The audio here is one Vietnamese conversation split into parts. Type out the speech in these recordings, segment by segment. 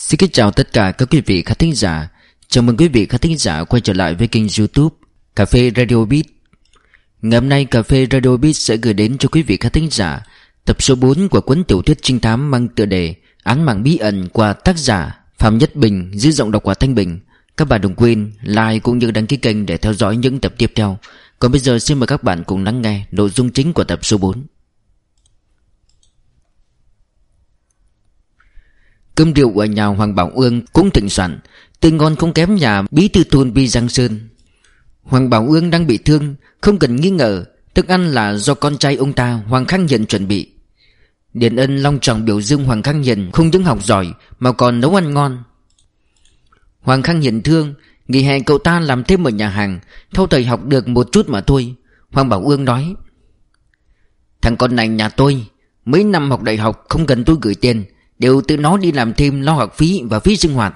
Xin kính chào tất cả các quý vị khán thính giả. Chào mừng quý vị khán thính giả quay trở lại với kênh youtube Cà phê Radio Beat. Ngày hôm nay, Cà phê Radio Beat sẽ gửi đến cho quý vị khán thính giả Tập số 4 của cuốn tiểu thuyết trinh thám mang tựa đề Án mạng bí ẩn của tác giả Phạm Nhất Bình dưới giọng đọc của Thanh Bình. Các bạn đừng quên like cũng như đăng ký kênh để theo dõi những tập tiếp theo. Còn bây giờ, xin mời các bạn cùng lắng nghe nội dung chính của tập số 4 Cơm rượu ở nhà Hoàng Bảo Ương cũng thịnh soạn Tươi ngon không kém nhà bí thư thôn Vi Giang Sơn. Hoàng Bảo Ương đang bị thương, Không cần nghi ngờ, Thức ăn là do con trai ông ta, Hoàng Khang Hiền chuẩn bị. Điện ân long trọng biểu dương Hoàng Khang Hiền Không những học giỏi, mà còn nấu ăn ngon. Hoàng Khang Hiền thương, Nghỉ hè cậu ta làm thêm ở nhà hàng, thâu thời học được một chút mà thôi. Hoàng Bảo Ương nói, Thằng con này nhà tôi, Mấy năm học đại học không cần tôi gửi tiền Đều tự nó đi làm thêm lo học phí và phí sinh hoạt.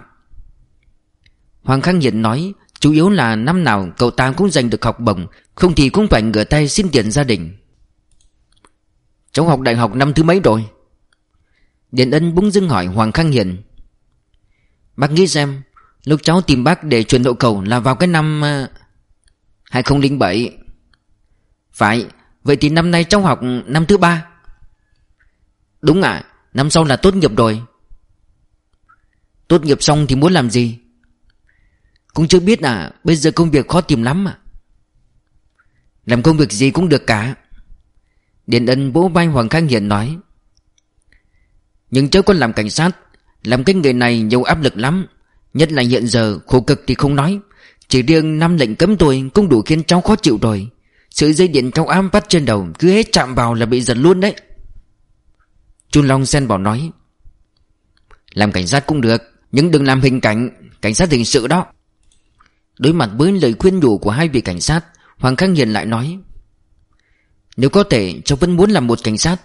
Hoàng Khang Hiền nói Chủ yếu là năm nào cậu ta cũng giành được học bổng Không thì cũng phải ngửa tay xin tiền gia đình. Cháu học đại học năm thứ mấy rồi? Điện ân búng dưng hỏi Hoàng Khang Hiền. Bác nghĩ xem Lúc cháu tìm bác để chuyển hộ cầu là vào cái năm à, 2007 Phải Vậy thì năm nay cháu học năm thứ ba. Đúng ạ. à, Năm sau là tốt nghiệp rồi. Tốt nghiệp xong thì muốn làm gì? Cũng chưa biết à Bây giờ công việc khó tìm lắm à. Làm công việc gì cũng được cả. Điện ân bố vai Hoàng Khang Hiền nói, Nhưng cháu có làm cảnh sát, Làm cái nghề này nhiều áp lực lắm. Nhất là hiện giờ, khổ cực thì không nói. Chỉ riêng năm lệnh cấm tôi Cũng đủ khiến cháu khó chịu rồi. Sự dây điện cao ám bắt trên đầu, Cứ hết chạm vào là bị giật luôn đấy. Chu Long xen vào nói Làm cảnh sát cũng được Nhưng đừng làm hình cảnh Cảnh sát hình sự đó. Đối mặt với lời khuyên nhủ của hai vị cảnh sát Hoàng Khang Hiền lại nói Nếu có thể cháu vẫn muốn làm một cảnh sát.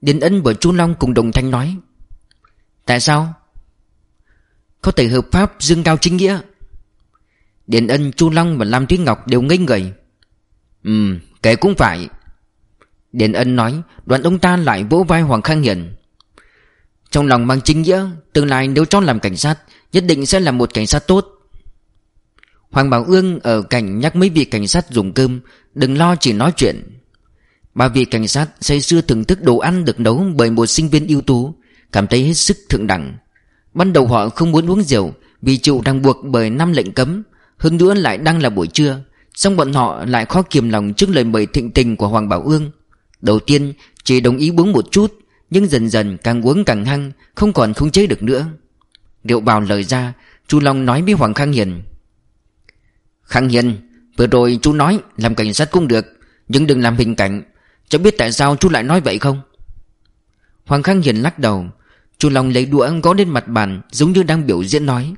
Điền Ân và Chu Long cùng đồng thanh nói Tại sao? Có thể hợp pháp dương cao chính nghĩa. Điền Ân, Chu Long và Lam Thúy Ngọc đều ngây người Ừ, kể cũng phải Điền Ân nói, Đoạn ông ta lại vỗ vai Hoàng Khang Hiền. Trong lòng mang chính nghĩa, Tương lai nếu cho làm cảnh sát, Nhất định sẽ là một cảnh sát tốt. Hoàng Bảo Ương ở cạnh nhắc mấy vị cảnh sát dùng cơm, Đừng lo chỉ nói chuyện. Ba vị cảnh sát say xưa thưởng thức đồ ăn được nấu bởi một sinh viên ưu tú, Cảm thấy hết sức thượng đẳng. Ban đầu họ không muốn uống rượu Vì chịu ràng buộc bởi năm lệnh cấm, Hơn nữa lại đang là buổi trưa Xong bọn họ lại khó kiềm lòng trước lời mời thịnh tình của Hoàng Bảo Ương. Đầu tiên chỉ đồng ý uống một chút, Nhưng dần dần càng uống càng hăng, Không còn không chế được nữa. Điệu bào lời ra, Chu Long nói với Hoàng Khang Hiền. Khang Hiền, Vừa rồi chú nói làm cảnh sát cũng được, Nhưng đừng làm hình cảnh. Cháu biết tại sao chú lại nói vậy không? Hoàng Khang Hiền lắc đầu. Chu Long lấy đũa gõ lên mặt bàn, Giống như đang biểu diễn nói.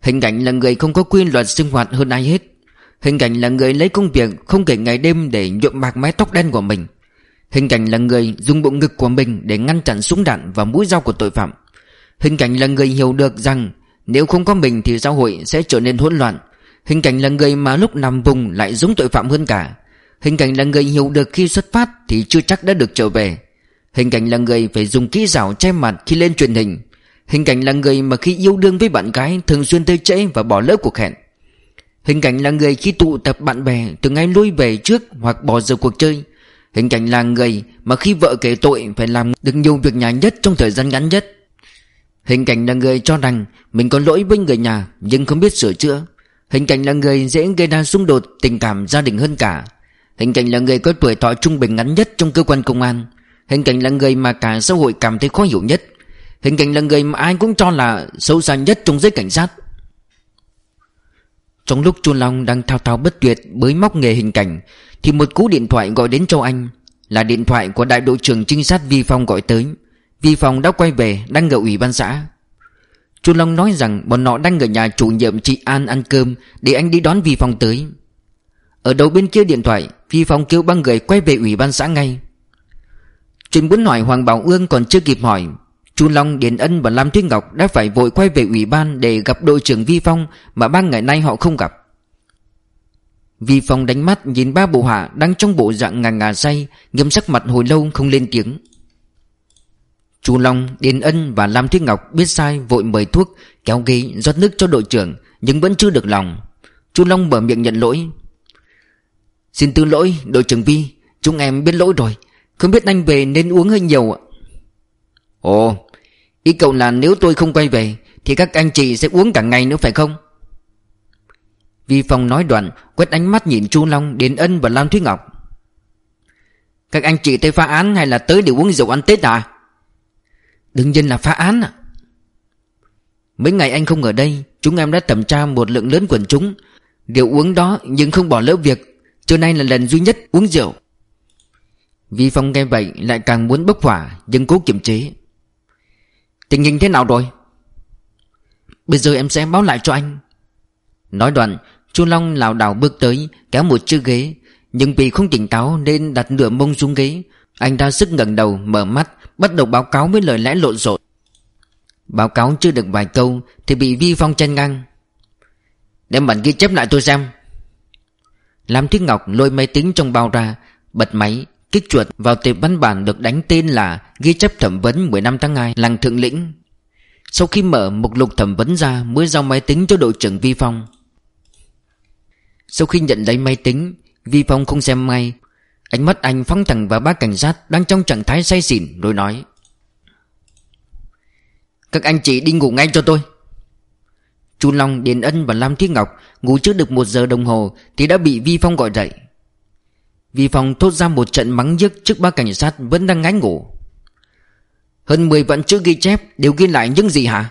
Hình cảnh là người không có quy luật sinh hoạt hơn ai hết. Hình cảnh là người lấy công việc, không kể ngày đêm để nhuộm bạc mái tóc đen của mình. Hình cảnh là người dùng bộ ngực của mình để ngăn chặn súng đạn và mũi dao của tội phạm. Hình cảnh là người hiểu được rằng nếu không có mình thì xã hội sẽ trở nên hỗn loạn. Hình cảnh là người mà lúc nằm vùng lại giống tội phạm hơn cả. Hình cảnh là người hiểu được khi xuất phát thì chưa chắc đã được trở về. Hình cảnh là người phải dùng kỹ xảo che mặt khi lên truyền hình. Hình cảnh là người mà khi yêu đương với bạn gái thường xuyên tới trễ và bỏ lỡ cuộc hẹn. Hình cảnh là người khi tụ tập bạn bè từ ngay lui về trước hoặc bỏ giờ cuộc chơi. Hình cảnh là người mà khi vợ kể tội phải làm được nhiều việc nhà nhất trong thời gian ngắn nhất. Hình cảnh là người cho rằng mình có lỗi với người nhà nhưng không biết sửa chữa. Hình cảnh là người dễ gây ra xung đột tình cảm gia đình hơn cả. Hình cảnh là người có tuổi thọ trung bình ngắn nhất trong cơ quan công an. Hình cảnh là người mà cả xã hội cảm thấy khó hiểu nhất. Hình cảnh là người mà ai cũng cho là xấu xa nhất trong giới cảnh sát trong lúc Chu Long đang thao thao bất tuyệt bới móc nghề hình cảnh, Thì một cú điện thoại gọi đến cho anh. Là điện thoại của đại đội trưởng trinh sát Vi Phong gọi tới. Vi Phong đã quay về, đang ở ủy ban xã. Chu Long nói rằng bọn họ đang ở nhà chủ nhiệm chị An ăn cơm Để anh đi đón Vi Phong tới. Ở đầu bên kia điện thoại, Vi Phong kêu ba người quay về ủy ban xã ngay. Chuyện muốn hỏi Hoàng Bảo Ương còn chưa kịp hỏi Chu Long, Điền Ân và Lam Tuyết Ngọc đã phải vội quay về ủy ban để gặp đội trưởng Vi Phong mà ba ngày nay họ không gặp. Vi Phong đánh mắt nhìn ba bộ hạ đang trong bộ dạng ngà ngà say, nghiêm sắc mặt hồi lâu không lên tiếng. Chu Long, Điền Ân và Lam Thiên Ngọc biết sai vội mời thuốc Kéo ghế rót nước cho đội trưởng Nhưng vẫn chưa được lòng Chu Long mở miệng nhận lỗi Xin tư lỗi đội trưởng Vi Chúng em biết lỗi rồi Không biết anh về nên uống hơi nhiều ạ Ồ Ý cậu là nếu tôi không quay về, Thì các anh chị sẽ uống cả ngày nữa phải không? Vi Phong nói đoạn, Quét ánh mắt nhìn Chu Long, Điền Ân và Lam Thúy Ngọc. Các anh chị tới phá án hay là tới để uống rượu ăn Tết à? Đương nhiên là phá án à Mấy ngày anh không ở đây, Chúng em đã thẩm tra một lượng lớn quần chúng. Rượu uống đó nhưng không bỏ lỡ việc, Trưa nay là lần duy nhất uống rượu. Vi Phong nghe vậy lại càng muốn bốc hỏa, Nhưng cố kiềm chế. Tình hình thế nào rồi? Bây giờ em sẽ báo lại cho anh. Nói đoạn, Chu Long lảo đảo bước tới, Kéo một chiếc ghế. Nhưng vì không tỉnh táo nên đặt nửa mông xuống ghế. Anh ra sức ngẩng đầu, mở mắt, Bắt đầu báo cáo với lời lẽ lộn xộn. Báo cáo chưa được vài câu Thì bị Vi Phong chen ngang. Đem bản ghi chép lại tôi xem. Lam Thiết Ngọc lôi máy tính trong bao ra, Bật máy, Kích chuột vào tệp văn bản được đánh tên là Ghi chép thẩm vấn 15 tháng 2 Làng Thượng Lĩnh. Sau khi mở mục lục thẩm vấn ra Mới giao máy tính cho đội trưởng Vi Phong. Sau khi nhận lấy máy tính Vi Phong không xem ngay Ánh mắt anh phóng thẳng vào bác cảnh sát Đang trong trạng thái say xỉn rồi nói Các anh chị đi ngủ ngay cho tôi. Chu Long, Điền Ân và Lam Thiết Ngọc Ngủ chưa được một giờ đồng hồ Thì đã bị Vi Phong gọi dậy. Vi Phong thốt ra một trận mắng nhức Trước ba cảnh sát vẫn đang ngái ngủ. Hơn 10 vạn chữ ghi chép Đều ghi lại những gì hả?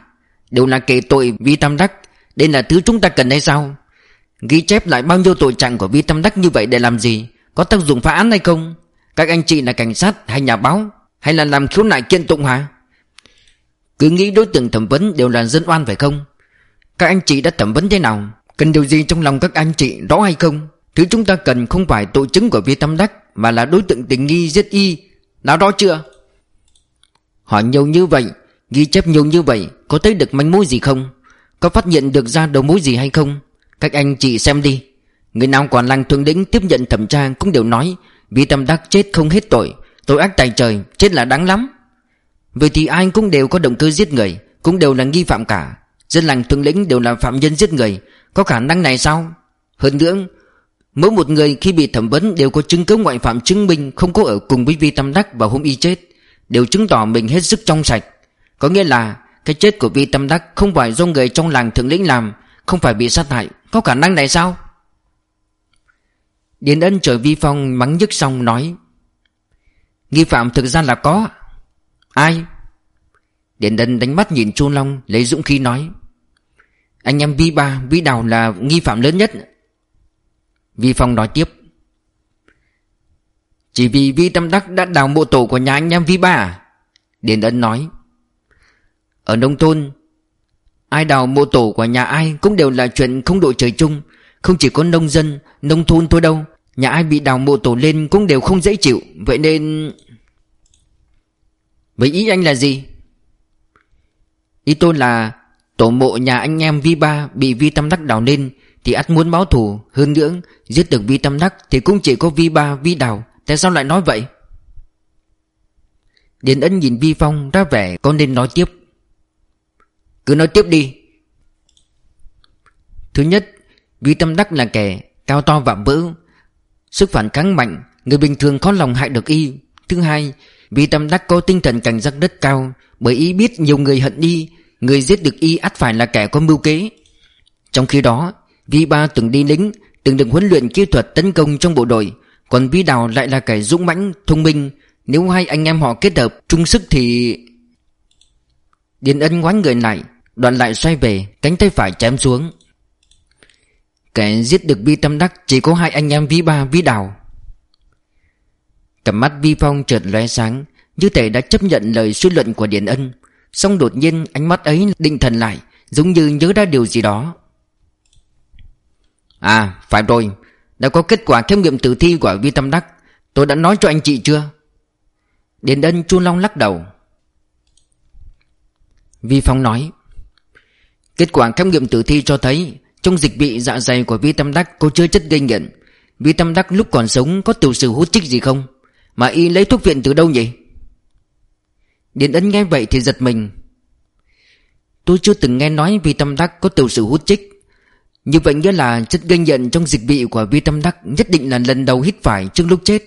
Đều là kể tội Vi Tam Đắc. Đây là thứ chúng ta cần hay sao? Ghi chép lại bao nhiêu tội trạng của Vi Tam Đắc như vậy để làm gì? Có tác dụng phá án hay không? Các anh chị là cảnh sát hay nhà báo? Hay là làm khiếu nại kiện tụng hả? Cứ nghĩ đối tượng thẩm vấn đều là dân oan phải không? Các anh chị đã thẩm vấn thế nào? Cần điều gì trong lòng các anh chị? Rõ hay không? Thứ chúng ta cần không phải tội chứng của Vi tam Đắc Mà là đối tượng tình nghi giết y. Đã rõ chưa? Hỏi nhiều như vậy, Ghi chép nhiều như vậy, Có thấy được manh mối gì không? Có phát hiện được ra đầu mối gì hay không? Các anh chị xem đi. Người nào quản làng thương lĩnh tiếp nhận thẩm tra Cũng đều nói Vi Tâm Đắc chết không hết tội Tội ác tài trời, Chết là đáng lắm. Vậy thì ai cũng đều có động cơ giết người, Cũng đều là nghi phạm cả. Dân làng thương lĩnh đều là phạm nhân giết người, Có khả năng này sao? Hơn nữa, Mỗi một người khi bị thẩm vấn đều có chứng cứ ngoại phạm chứng minh Không có ở cùng với Vi Tâm Đắc vào hôm y chết. Đều chứng tỏ mình hết sức trong sạch. Có nghĩa là Cái chết của Vi Tâm Đắc không phải do người trong làng thượng lĩnh làm Không phải bị sát hại. Có khả năng này sao? Điền ân chờ Vi Phong mắng nhức xong nói Nghi phạm thực ra là có. Ai? Điền ân đánh mắt nhìn Chu Long Lấy dũng khí nói anh em Vi Ba, Vi Đào là nghi phạm lớn nhất. Vi Phong nói tiếp chỉ vì Vi Tâm Đắc đã đào mộ tổ của nhà anh em Vi Ba à? Điền Ấn nói. Ở nông thôn Ai đào mộ tổ của nhà ai cũng đều là chuyện không đội trời chung. Không chỉ có nông dân, nông thôn thôi đâu. Nhà ai bị đào mộ tổ lên cũng đều không dễ chịu. Vậy nên... Vậy ý anh là gì? Ý tôi là Tổ mộ nhà anh em Vi Ba bị Vi Tâm Đắc đào lên Thì ắt muốn báo thù. Hơn nữa giết được Vi Tâm Đắc Thì cũng chỉ có Vi Ba Vi Đào. Tại sao lại nói vậy? Điền ân nhìn Vi Phong ra vẻ có nên nói tiếp. Cứ nói tiếp đi. Thứ nhất, Vi Tâm Đắc là kẻ cao to vạm vỡ, Sức phản kháng mạnh, Người bình thường khó lòng hại được y. Thứ hai, Vi Tâm Đắc có tinh thần cảnh giác rất cao, Bởi y biết nhiều người hận y, Người giết được y ắt phải là kẻ có mưu kế. Trong khi đó, Vi Ba từng đi lính, Từng được huấn luyện kỹ thuật tấn công trong bộ đội còn Vi Đào lại là kẻ dũng mãnh, Thông minh. Nếu hai anh em họ kết hợp chung sức thì Điền ân ngoái người lại Đoạn lại xoay về, Cánh tay phải chém xuống. Kẻ giết được Vi Tâm Đắc Chỉ có hai anh em Vi Ba Vi Đào. Cầm mắt Vi Phong chợt lóe sáng, Như thể đã chấp nhận lời suy luận của Điền Ân. Xong đột nhiên, ánh mắt ấy định thần lại, Giống như nhớ ra điều gì đó. À phải rồi. Đã có kết quả khám nghiệm tử thi của Vi Tâm Đắc. Tôi đã nói cho anh chị chưa? Điền ân chu long lắc đầu. Vi Phong nói, Kết quả khám nghiệm tử thi cho thấy Trong dịch vị dạ dày của Vi Tâm Đắc có chứa chất gây nghiện. Vi Tâm Đắc lúc còn sống có tiểu sử hút chích gì không? Mà y lấy thuốc viện từ đâu nhỉ? Điền ân nghe vậy thì giật mình. Tôi chưa từng nghe nói vi tâm đắc có tiểu sử hút chích. Như vậy nghĩa là chất gây nhận trong dịch vị của vi tâm đắc Nhất định là lần đầu hít phải trước lúc chết.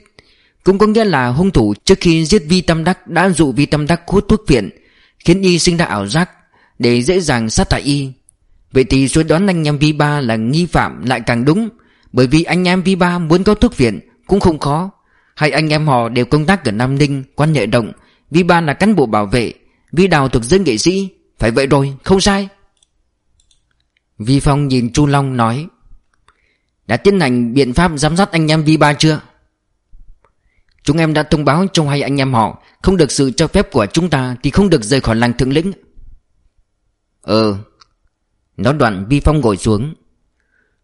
Cũng có nghĩa là hung thủ trước khi giết vi tâm đắc Đã dụ vi tâm đắc hút thuốc viện, Khiến y sinh ra ảo giác Để dễ dàng sát hại y. Vậy thì suy đoán anh em vi ba là nghi phạm lại càng đúng, Bởi vì anh em vi ba muốn có thuốc viện Cũng không khó. Hai anh em họ đều công tác ở Nam Ninh, Quan hệ động Vi ba là cán bộ bảo vệ, Vi đào thuộc dân nghệ sĩ. Phải vậy rồi, không sai. Vi Phong nhìn Chu Long nói, Đã tiến hành biện pháp giám sát anh em Vi ba chưa? Chúng em đã thông báo cho hai anh em họ, Không được sự cho phép của chúng ta Thì không được rời khỏi làng thượng lĩnh. Ờ. Nói đoạn Vi Phong ngồi xuống.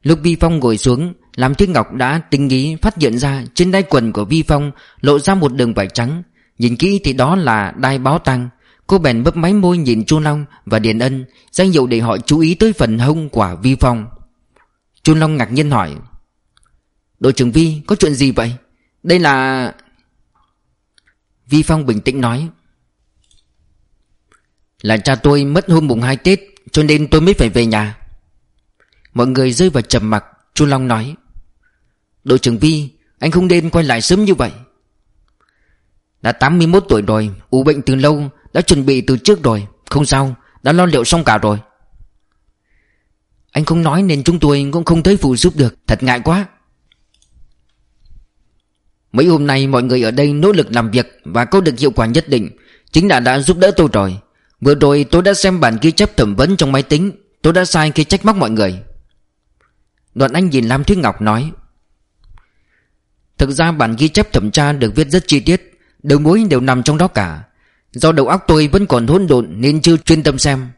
Lúc Vi Phong ngồi xuống Làm Thiên Ngọc đã tinh ý phát hiện ra Trên đai quần của Vi Phong Lộ ra một đường vải trắng. Nhìn kỹ thì đó là đai báo tăng Cô bèn bấp máy môi nhìn Chu Long và Điền Ân danh hiệu để họ chú ý tới phần hông của Vi Phong. Chu Long ngạc nhiên hỏi, Đội trưởng Vi, có chuyện gì vậy? Đây là Vi Phong bình tĩnh nói, Là cha tôi mất hôm mùng 2 Tết, Cho nên tôi mới phải về nhà. Mọi người rơi vào trầm mặc, Chu Long nói, Đội trưởng Vi, Anh không nên quay lại sớm như vậy. Đã 81 tuổi rồi, ủ bệnh từ lâu đã chuẩn bị từ trước rồi. Không sao, Đã lo liệu xong cả rồi. Anh không nói nên chúng tôi cũng không thấy phụ giúp được. Thật ngại quá. Mấy hôm nay mọi người ở đây nỗ lực làm việc Và có được hiệu quả nhất định. Chính là đã giúp đỡ tôi rồi. Vừa rồi tôi đã xem bản ghi chép thẩm vấn trong máy tính. Tôi đã sai khi trách móc mọi người. Đoạn anh nhìn Lam Thúy Ngọc nói, Thực ra bản ghi chép thẩm tra được viết rất chi tiết. Đầu mối đều nằm trong đó cả. Do đầu óc tôi vẫn còn hỗn độn Nên chưa chuyên tâm xem.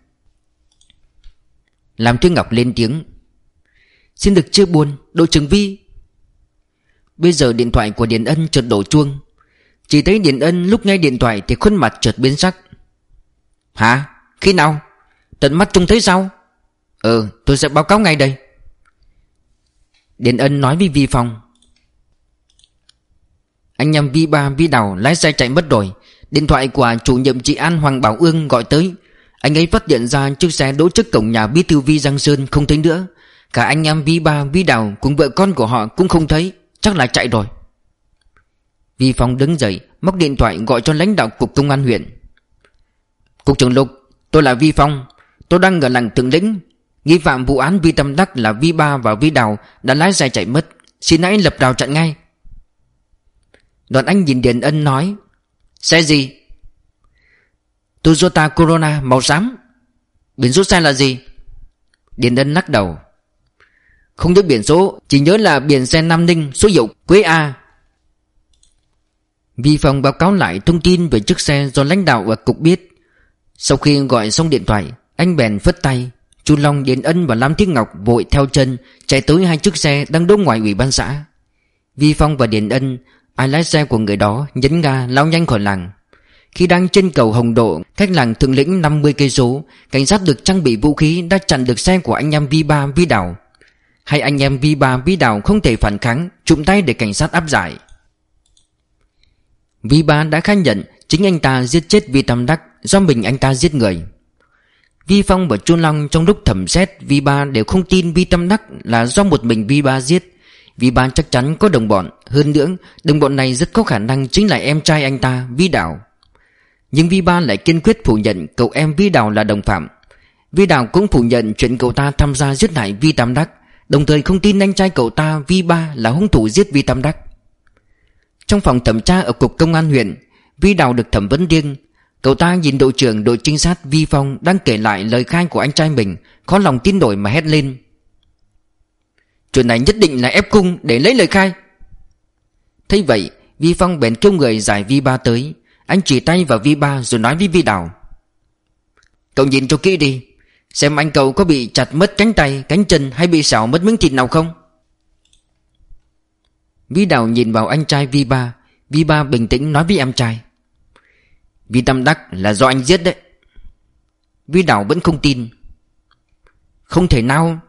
Làm Thúy Ngọc lên tiếng. Xin được chưa buồn, Đội trưởng Vi. Bây giờ điện thoại của Điền Ân chợt đổ chuông. Chỉ thấy Điền Ân lúc nghe điện thoại Thì khuôn mặt chợt biến sắc. Hả? Khi nào? Tận mắt trông thấy sao? Ừ tôi sẽ báo cáo ngay đây. Điền Ân nói với Vi Phong. Anh em Vi Ba, Vi Đào lái xe chạy mất rồi. Điện thoại của chủ nhiệm chị An Hoàng Bảo Ương gọi tới. Anh ấy phát hiện ra chiếc xe đỗ trước cổng nhà bí thư Vi Giang Sơn không thấy nữa. Cả anh em Vi Ba, Vi Đào cùng vợ con của họ cũng không thấy. Chắc là chạy rồi. Vi Phong đứng dậy, Móc điện thoại gọi cho lãnh đạo cục công an huyện. Cục trưởng Lục, Tôi là Vi Phong. Tôi đang ở làng Thượng Lĩnh. Nghi phạm vụ án Vi Tâm Đắc là Vi Ba và Vi Đào Đã lái xe chạy mất. Xin hãy lập rào chặn ngay. Đoàn anh nhìn Điền Ân nói Xe gì? Toyota Corona màu xám. Biển số xe là gì? Điền Ân lắc đầu. Không nhớ biển số Chỉ nhớ là biển xe Nam Ninh Số hiệu Quế A. Vi Phong báo cáo lại thông tin về chiếc xe do lãnh đạo ở cục biết. Sau khi gọi xong điện thoại Anh bèn phất tay Chu Long, Điền Ân và Lam Thiết Ngọc vội theo chân Chạy tới hai chiếc xe đang đỗ ngoài ủy ban xã. Vi Phong và Điền Ân Ai lái xe của người đó nhấn ga lao nhanh khỏi làng. Khi đang trên cầu Hồng Độ, Cách làng Thượng Lĩnh 50 cây số, Cảnh sát được trang bị vũ khí Đã chặn được xe của anh em Vi Ba Vi Đào Hai anh em Vi Ba Vi Đào không thể phản kháng, Chụm tay để cảnh sát áp giải. Vi Ba đã khai nhận Chính anh ta giết chết Vi Tam Đắc Do mình anh ta giết người. Vi Phong và Chu Long trong lúc thẩm xét Vi Ba đều không tin Vi Tâm Đắc là do một mình Vi Ba giết. Vi Ba chắc chắn có đồng bọn. Hơn nữa, đồng bọn này rất có khả năng chính là em trai anh ta, Vi Đào. Nhưng Vi Ba lại kiên quyết phủ nhận cậu em Vi Đào là đồng phạm. Vi Đào cũng phủ nhận chuyện cậu ta tham gia giết hại Vi Tam Đắc, Đồng thời không tin anh trai cậu ta Vi Ba là hung thủ giết Vi Tam Đắc. Trong phòng thẩm tra ở cục công an huyện, Vi Đào được thẩm vấn riêng. Cậu ta nhìn đội trưởng đội trinh sát Vi Phong Đang kể lại lời khai của anh trai mình, Khó lòng tin nổi mà hét lên. Chuyện này nhất định là ép cung để lấy lời khai. Thấy vậy, Vi Phong bèn kêu người giải Vi Ba tới. Anh chỉ tay vào Vi Ba rồi nói với Vi Đào. Cậu nhìn cho kỹ đi, Xem anh cậu có bị chặt mất cánh tay, Cánh chân hay bị xảo mất miếng thịt nào không? Vi Đào nhìn vào anh trai Vi Ba. Vi Ba bình tĩnh nói với em trai. Vi Tâm Đắc là do anh giết đấy. Vi Đào vẫn không tin. Không thể nào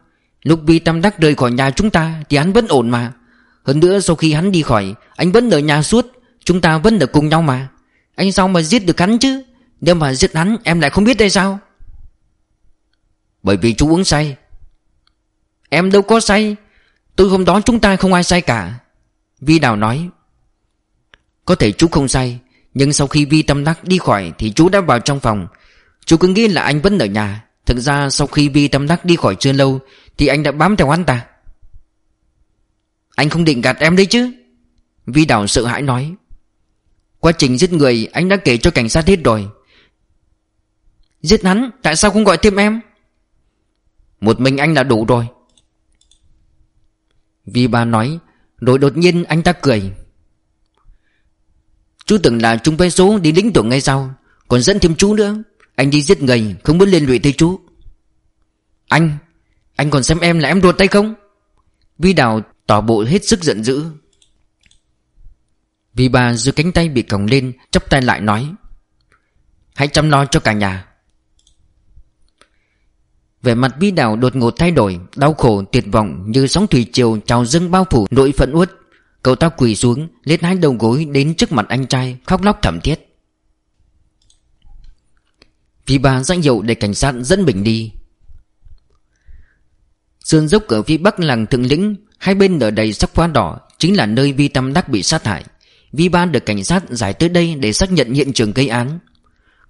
Lúc Vi Tâm Đắc rời khỏi nhà chúng ta Thì hắn vẫn ổn mà. Hơn nữa sau khi hắn đi khỏi, Anh vẫn ở nhà suốt, Chúng ta vẫn ở cùng nhau mà. Anh sao mà giết được hắn chứ? Nếu mà giết hắn, em lại không biết đây sao? Bởi vì chú uống say. Em đâu có say. Tôi hôm đó chúng ta không ai say cả. Vi Đào nói. Có thể chú không say, Nhưng sau khi Vi Tâm Đắc đi khỏi Thì chú đã vào trong phòng. Chú cứ nghĩ là anh vẫn ở nhà. Thực ra sau khi Vi Tâm Đắc đi khỏi chưa lâu thì anh đã bám theo hắn ta. Anh không định gạt em đấy chứ? Vi Đào sợ hãi nói. Quá trình giết người anh đã kể cho cảnh sát hết rồi. Giết hắn Tại sao không gọi thêm em? Một mình anh là đủ rồi. Vi ba nói Rồi đột nhiên anh ta cười. Chú tưởng là chúng vé số đi lính tưởng ngay sau, Còn dẫn thêm chú nữa. Anh đi giết người không muốn liên lụy tới chú. Anh anh còn xem em là em ruột tay không? Vi đào tỏ bộ hết sức giận dữ. Vi ba giữ cánh tay bị còng lên, chắp tay lại nói, Hãy chăm lo cho cả nhà. Vẻ mặt Vi đào đột ngột thay đổi, Đau khổ, tuyệt vọng như sóng thủy triều trào dâng bao phủ nỗi phận uất. Cậu ta quỳ xuống, Lết hai đầu gối đến trước mặt anh trai, Khóc lóc thảm thiết. Vi ba danh hiệu để cảnh sát dẫn mình đi. Sườn dốc ở phía bắc làng Thượng Lĩnh, Hai bên ở đầy sắc hoa đỏ, Chính là nơi Vi Tâm Đắc bị sát hại. Vi ba được cảnh sát giải tới đây Để xác nhận hiện trường gây án.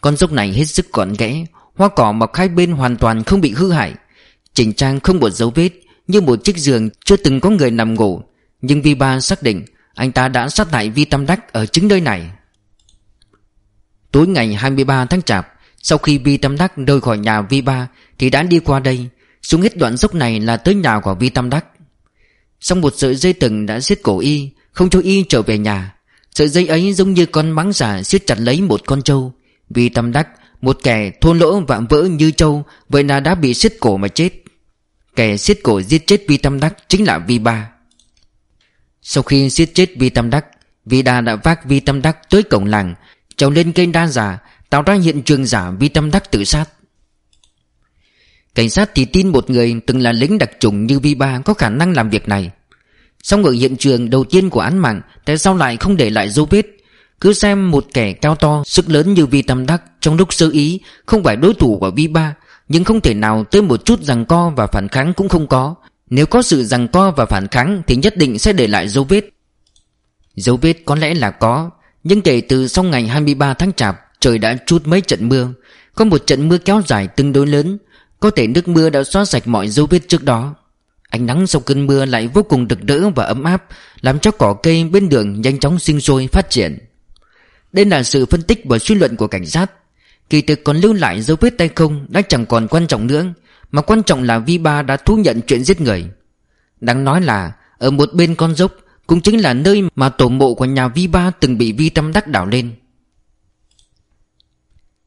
Con dốc này hết sức gọn ghẽ Hoa cỏ mọc hai bên hoàn toàn không bị hư hại. Chỉnh trang không một dấu vết, Như một chiếc giường chưa từng có người nằm ngủ. Nhưng Vi Ba xác định, Anh ta đã sát hại Vi Tâm Đắc ở chính nơi này. Tối ngày 23 tháng Chạp, Sau khi Vi Tâm Đắc rời khỏi nhà Vi Ba, Thì đã đi qua đây. Xuống hết đoạn dốc này là tới nhà của Vi Tam Đắc. Xong một sợi dây từng đã xiết cổ y Không cho y trở về nhà. Sợi dây ấy giống như con mắng giả siết chặt lấy một con trâu. Vi Tam Đắc một kẻ thôn lỗ vạm vỡ như trâu, Vậy là đã bị xiết cổ mà chết. Kẻ xiết cổ giết chết Vi Tam Đắc Chính là Vi Ba. Sau khi giết chết Vi Tam Đắc Vi Đa đã vác Vi Tam Đắc tới cổng làng Trèo lên cây đa giả Tạo ra hiện trường giả Vi Tam Đắc tự sát. Cảnh sát thì tin một người từng là lính đặc trùng như Vi Ba có khả năng làm việc này. Xong ở hiện trường, đầu tiên của án mạng, Tại sao lại không để lại dấu vết? Cứ xem một kẻ cao to, Sức lớn như Vi Tam Đắc, Trong lúc sơ ý, Không phải đối thủ của Vi Ba, Nhưng không thể nào tới một chút rằng co và phản kháng cũng không có. Nếu có sự rằng co và phản kháng Thì nhất định sẽ để lại dấu vết. Dấu vết có lẽ là có, Nhưng kể từ sau ngày 23 tháng Chạp, Trời đã chút mấy trận mưa. Có một trận mưa kéo dài tương đối lớn có thể nước mưa đã xóa sạch mọi dấu vết trước đó. Ánh nắng sau cơn mưa lại vô cùng rực rỡ và ấm áp, Làm cho cỏ cây bên đường nhanh chóng sinh sôi, phát triển. Đây là sự phân tích và suy luận của cảnh sát. Kỳ thực còn lưu lại dấu vết tay không Đã chẳng còn quan trọng nữa, Mà quan trọng là Vi Ba đã thú nhận chuyện giết người. Đáng nói là, Ở một bên con dốc Cũng chính là nơi mà tổ mộ của nhà Vi Ba Từng bị Vi Tâm Đắc đảo lên.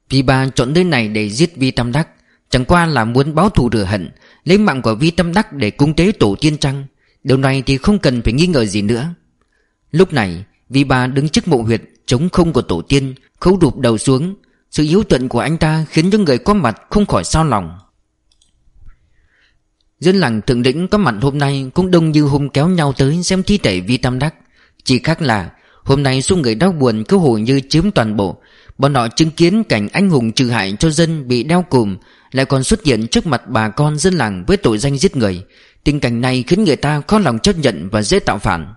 Vi Ba chọn nơi này để giết Vi Tâm Đắc. Chẳng qua là muốn báo thù rửa hận, Lấy mạng của Vi Tâm Đắc để cung tế tổ tiên trăng. Điều này thì không cần phải nghi ngờ gì nữa. Lúc này, Vi bà đứng trước mộ huyệt, Chống không của tổ tiên, Khấu đụp đầu xuống. Sự hiếu thuận của anh ta khiến những người có mặt không khỏi sao lòng. Dân làng thượng đỉnh có mặt hôm nay Cũng đông như hôm kéo nhau tới xem thi thể Vi Tam Đắc. Chỉ khác là, Hôm nay số người đau buồn cứ hồi như chiếm toàn bộ Bọn họ chứng kiến cảnh anh hùng trừ hại cho dân bị đeo cùm, Lại còn xuất hiện trước mặt bà con dân làng với tội danh giết người. Tình cảnh này khiến người ta khó lòng chấp nhận và dễ tạo phản.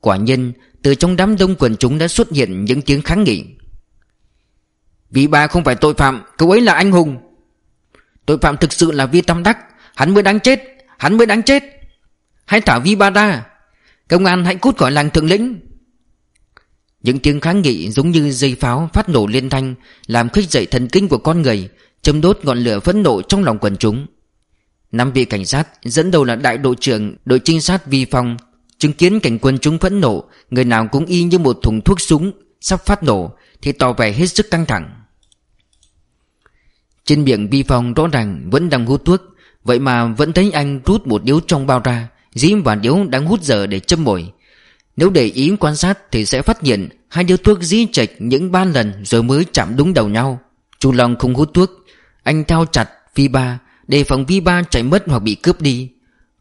Quả nhiên, từ trong đám đông quần chúng đã xuất hiện những tiếng kháng nghị. Vì bà không phải tội phạm, Cậu ấy là anh hùng. Tội phạm thực sự là Vi Tam Đắc, Hắn mới đáng chết, Hắn mới đáng chết. Hãy thả Vi Ba ra Công an hãy cút khỏi làng thượng lĩnh. Những tiếng kháng nghị giống như dây pháo phát nổ liên thanh, Làm khích dậy thần kinh của con người, Châm đốt ngọn lửa phẫn nộ trong lòng quần chúng. Năm vị cảnh sát, dẫn đầu là đại đội trưởng, đội trinh sát Vi Phong, Chứng kiến cảnh quân chúng phẫn nộ, Người nào cũng y như một thùng thuốc súng, Sắp phát nổ, Thì tỏ vẻ hết sức căng thẳng. Trên miệng vi phong rõ ràng Vẫn đang hút thuốc, Vậy mà vẫn thấy anh rút một điếu trong bao ra, Dím và điếu đang hút giờ để châm mồi. Nếu để ý quan sát Thì sẽ phát hiện Hai điếu thuốc dí chạch những ba lần Rồi mới chạm đúng đầu nhau. Chu Long không hút thuốc. Anh thao chặt Vi Ba Đề phòng Vi Ba chạy mất hoặc bị cướp đi.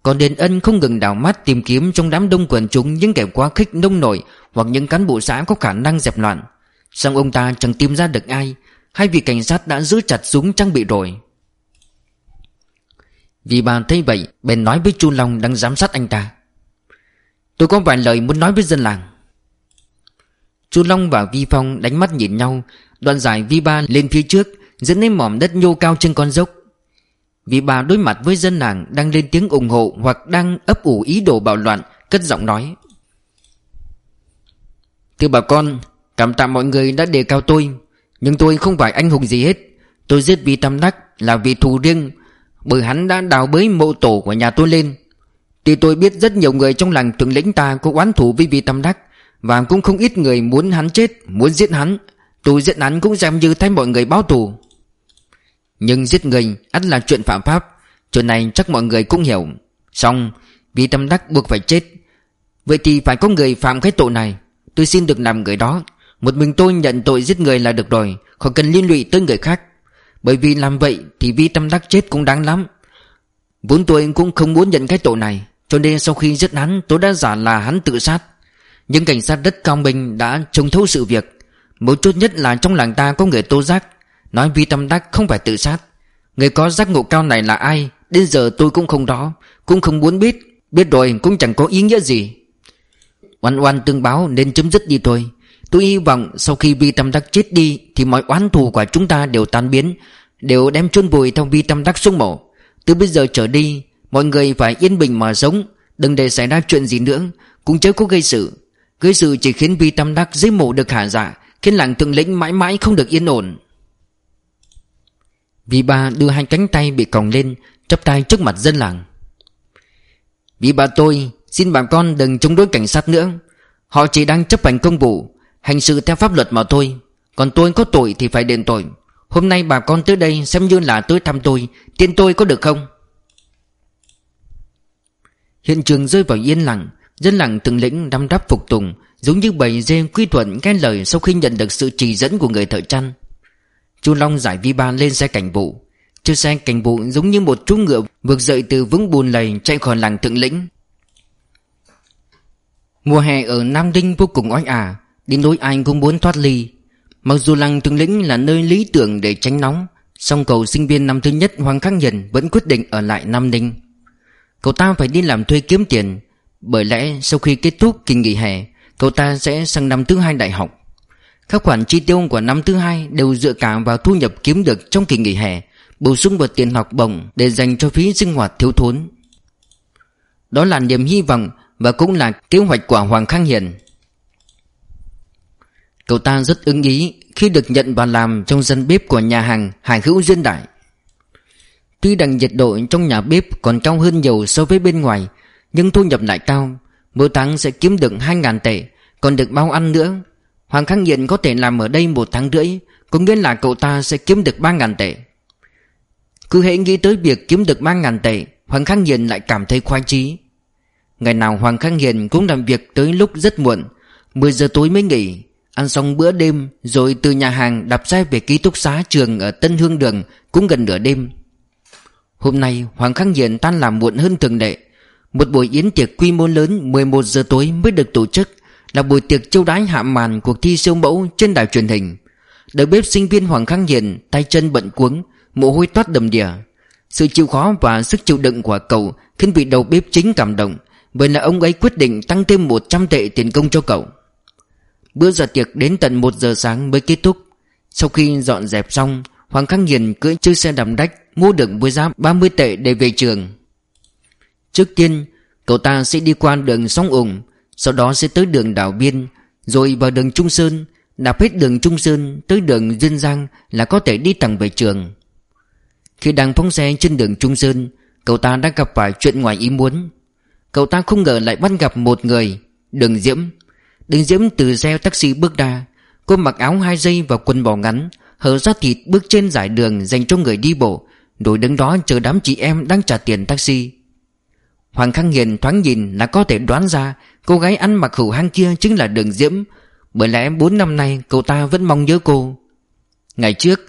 Còn Đền Ân không ngừng đảo mắt tìm kiếm trong đám đông quần chúng những kẻ quá khích nông nổi hoặc những cán bộ xã có khả năng dẹp loạn. Song ông ta chẳng tìm ra được ai. Hai vị cảnh sát đã giữ chặt súng trang bị rồi. Vì bà thấy vậy, Bèn nói với Chu Long đang giám sát anh ta. Tôi có vài lời muốn nói với dân làng. Chu Long và Vi Phong đánh mắt nhìn nhau, Đoạn giải Vi Ba lên phía trước, Dẫn đến mỏm đất nhô cao trên con dốc. Vi Ba đối mặt với dân làng Đang lên tiếng ủng hộ Hoặc đang ấp ủ ý đồ bạo loạn, Cất giọng nói. Thưa bà con, Cảm tạ mọi người đã đề cao tôi, Nhưng tôi không phải anh hùng gì hết. Tôi giết Vi Tam Đắc là vì thù riêng, Bởi hắn đã đào bới mộ tổ của nhà tôi lên. Tuy tôi biết rất nhiều người trong làng thượng lĩnh ta có oán thù với Vi Tam Đắc và cũng không ít người muốn hắn chết, Muốn giết hắn. Tôi giết hắn cũng xem như thay mọi người báo thù. Nhưng giết người, ắt là chuyện phạm pháp. Chuyện này chắc mọi người cũng hiểu. Xong, vì tâm Đắc buộc phải chết. Vậy thì phải có người phạm cái tội này. Tôi xin được làm người đó. Một mình tôi nhận tội giết người là được rồi. Không cần liên lụy tới người khác. Bởi vì làm vậy thì Vi Tâm Đắc chết cũng đáng lắm. Vốn tôi cũng không muốn nhận cái tội này. Cho nên sau khi giết hắn, tôi đã giả là hắn tự sát. Nhưng cảnh sát đất cao minh đã trông thấu sự việc. Một chút nhất là trong làng ta có người tố giác. Nói Vi Tâm Đắc không phải tự sát. Người có giác ngộ cao này là ai? Đến giờ tôi cũng không rõ, Cũng không muốn biết. Biết rồi cũng chẳng có ý nghĩa gì. Oan oan tương báo nên chấm dứt đi thôi. Tôi hy vọng sau khi Vi Tâm Đắc chết đi Thì mọi oán thù của chúng ta đều tan biến, Đều đem chôn vùi theo Vi Tâm Đắc xuống mộ. Từ bây giờ trở đi, Mọi người phải yên bình mà sống, Đừng để xảy ra chuyện gì nữa, Cũng chớ có gây sự. Gây sự chỉ khiến Vi Tâm Đắc dưới mộ được hạ dạ Khiến làng thượng lĩnh mãi mãi không được yên ổn. Vi ba đưa hai cánh tay bị còng lên, chắp tay trước mặt dân làng. Vi ba tôi, Xin bà con đừng chống đối cảnh sát nữa. Họ chỉ đang chấp hành công vụ, Hành sự theo pháp luật mà thôi. Còn tôi có tội thì phải đền tội. Hôm nay bà con tới đây xem như là tới thăm tôi Tiền tôi có được không? Hiện trường rơi vào yên lặng. Dân làng từng lĩnh đăm đắp phục tùng, Giống như bầy dê quy thuận nghe lời Sau khi nhận được sự chỉ dẫn của người thợ chăn. Chu Long giải vi ban lên xe cảnh vụ. Chiếc xe cảnh vụ giống như một chú ngựa Vượt dậy từ vũng bùn lầy Chạy khỏi làng thượng lĩnh. Mùa hè ở Nam Đinh vô cùng oanh ả, Đến nỗi anh cũng muốn thoát ly. Mặc dù làng thượng Lĩnh là nơi lý tưởng để tránh nóng, song cầu sinh viên năm thứ nhất Hoàng Khắc nhìn vẫn quyết định ở lại Nam Ninh Cậu ta phải đi làm thuê kiếm tiền bởi lẽ sau khi kết thúc kỳ nghỉ hè, Cậu ta sẽ sang năm thứ hai đại học. Các khoản chi tiêu của năm thứ hai Đều dựa cả vào thu nhập kiếm được trong kỳ nghỉ hè, Bổ sung vào tiền học bổng Để dành cho phí sinh hoạt thiếu thốn. Đó là niềm hy vọng và cũng là kế hoạch của Hoàng Khang Hiền. Cậu ta rất ưng ý khi được nhận vào làm trong dân bếp của nhà hàng Hải Hữu Duyên Đại. Tuy đằng nhiệt độ trong nhà bếp còn cao hơn nhiều so với bên ngoài nhưng thu nhập lại cao, Mỗi tháng sẽ kiếm được 2.000 tệ, Còn được bao ăn nữa. Hoàng Khang Hiền có thể làm ở đây một tháng rưỡi, Có nghĩa là cậu ta sẽ kiếm được 3.000 tệ. Cứ hãy nghĩ tới việc kiếm được 3.000 tệ, Hoàng Khang Hiền lại cảm thấy khoái chí. Ngày nào Hoàng Khang Hiền cũng làm việc tới lúc rất muộn 10 giờ tối mới nghỉ, Ăn xong bữa đêm, Rồi từ nhà hàng đạp xe về ký túc xá trường Ở Tân Hương Đường, Cũng gần nửa đêm. Hôm nay Hoàng Khang Hiền tan làm muộn hơn thường lệ. Một buổi yến tiệc quy mô lớn 11 giờ tối mới được tổ chức, Là buổi tiệc châu đái hạ màn Cuộc thi siêu mẫu trên đài truyền hình. Đầu bếp sinh viên Hoàng Khang Hiền, Tay chân bận cuống, Mồ hôi toát đầm đìa. Sự chịu khó và sức chịu đựng của cậu Khiến vị đầu bếp chính cảm động, Bởi là ông ấy quyết định tăng thêm 100 tệ tiền công cho cậu. Bữa giờ tiệc đến tận 1 giờ sáng mới kết thúc. Sau khi dọn dẹp xong, Hoàng Khang Hiền cưỡi chiếc xe đầm đách Mua được với giá 30 tệ để về trường. Trước tiên, Cậu ta sẽ đi qua đường sông ủng Sau đó sẽ tới đường đảo Biên, Rồi vào đường Trung Sơn, Đạp hết đường Trung Sơn tới đường Duyên Giang Là có thể đi thẳng về trường. Khi đang phóng xe trên đường Trung Sơn, Cậu ta đã gặp phải chuyện ngoài ý muốn. Cậu ta không ngờ lại bắt gặp một người, Đường Diễm. Đường Diễm từ xe taxi bước ra, Cô mặc áo hai dây và quần bò ngắn, Hở ra thịt bước trên giải đường Dành cho người đi bộ, Rồi đứng đó chờ đám chị em đang trả tiền taxi. Hoàng Khang Hiền thoáng nhìn là có thể đoán ra Cô gái ăn mặc hủ hang kia chính là Đường Diễm. Bởi lẽ 4 năm nay cậu ta vẫn mong nhớ cô. Ngày trước,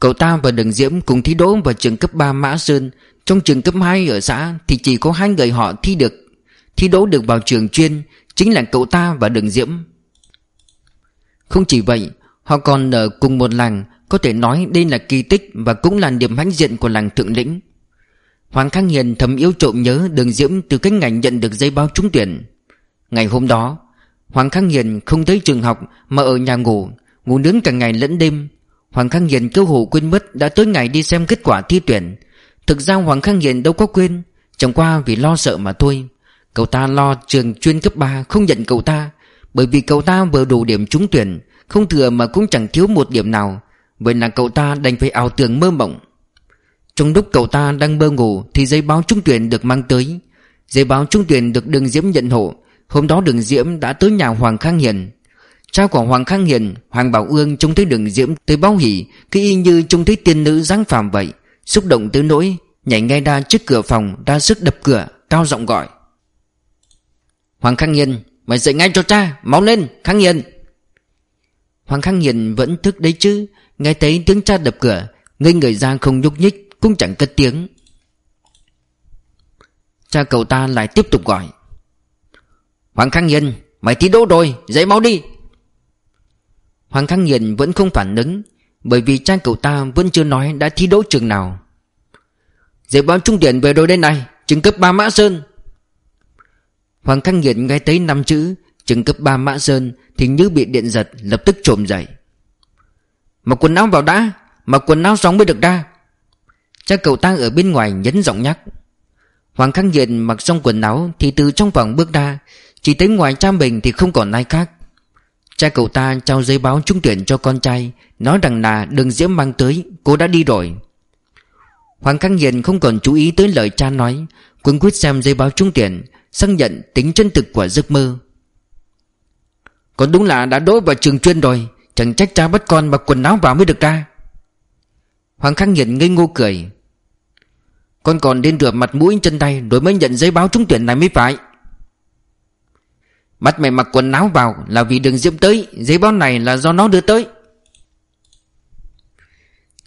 Cậu ta và Đường Diễm cùng thi đỗ vào trường cấp 3 Mã Sơn. Trong trường cấp 2 ở xã Thì chỉ có hai người họ thi được. Thi đỗ được vào trường chuyên Chính là cậu ta và Đường Diễm. Không chỉ vậy, Họ còn ở cùng một làng, Có thể nói đây là kỳ tích Và cũng là niềm hãnh diện của làng thượng lĩnh. Hoàng Khang Hiền thầm yêu trộm nhớ đường Diễm từ cách ngày nhận được giấy báo trúng tuyển. Ngày hôm đó, Hoàng Khang Hiền không tới trường học mà ở nhà ngủ Ngủ nướng cả ngày lẫn đêm. Hoàng Khang Hiền cơ hồ quên mất đã tới ngày đi xem kết quả thi tuyển. Thực ra Hoàng Khang Hiền đâu có quên, Chẳng qua vì lo sợ mà thôi. Cậu ta lo trường chuyên cấp 3 không nhận cậu ta, Bởi vì cậu ta vừa đủ điểm trúng tuyển, Không thừa mà cũng chẳng thiếu một điểm nào. Vậy là cậu ta đành phải ảo tưởng mơ mộng. Trong lúc cậu ta đang mơ ngủ Thì giấy báo trung tuyển được mang tới. Giấy báo trung tuyển được đường Diễm nhận hộ. Hôm đó đường Diễm đã tới nhà Hoàng Khang Hiền. Cha của Hoàng Khang Hiền, Hoàng Bảo Ương, trông thấy đường Diễm tới báo hỉ, Cứ y như trông thấy tiên nữ dáng phàm vậy. Xúc động tới nỗi, Nhảy ngay ra trước cửa phòng, ra sức đập cửa, Cao giọng gọi. Hoàng Khang Hiền, Mày dậy ngay cho cha Máu lên, Khang Hiền. Hoàng Khang Hiền vẫn thức đấy chứ, Nghe thấy tiếng cha đập cửa, Ngây người ra không nhúc nhích. Cũng chẳng cất tiếng. Cha cậu ta lại tiếp tục gọi. Hoàng Khang Nhân Mày thi đỗ rồi, Dậy máu đi. Hoàng Khang Nhân vẫn không phản ứng, Bởi vì cha cậu ta vẫn chưa nói đã thi đỗ trường nào. Dậy báo trung tuyển về rồi đây này, Trường cấp 3 Mã Sơn. Hoàng Khang Hiền nghe thấy năm chữ Trường cấp 3 Mã Sơn Thì như bị điện giật, lập tức trồm dậy. Mặc quần áo vào đã, Mặc quần áo xong mới được ra Cha cậu ta ở bên ngoài nhấn giọng nhắc. Hoàng Khang Diện mặc xong quần áo Thì từ trong phòng bước ra, Chỉ tới ngoài cha mình thì không còn ai khác. Cha cậu ta trao giấy báo trúng tuyển cho con trai, Nói rằng là đừng diễm mang tới, Cô đã đi rồi. Hoàng Khang Hiền không còn chú ý tới lời cha nói Quân quyết xem giấy báo trúng tuyển, Xác nhận tính chân thực của giấc mơ. Còn đúng là đã đỗ vào trường chuyên rồi, Chẳng trách cha bắt con mặc quần áo vào mới được ra. Hoàng Khang Hiền ngây ngô cười. Con còn nên rửa mặt mũi chân tay Rồi mới nhận giấy báo trúng tuyển này mới phải. Bắt mày mặc quần áo vào là vì đường diễm tới, Giấy báo này là do nó đưa tới.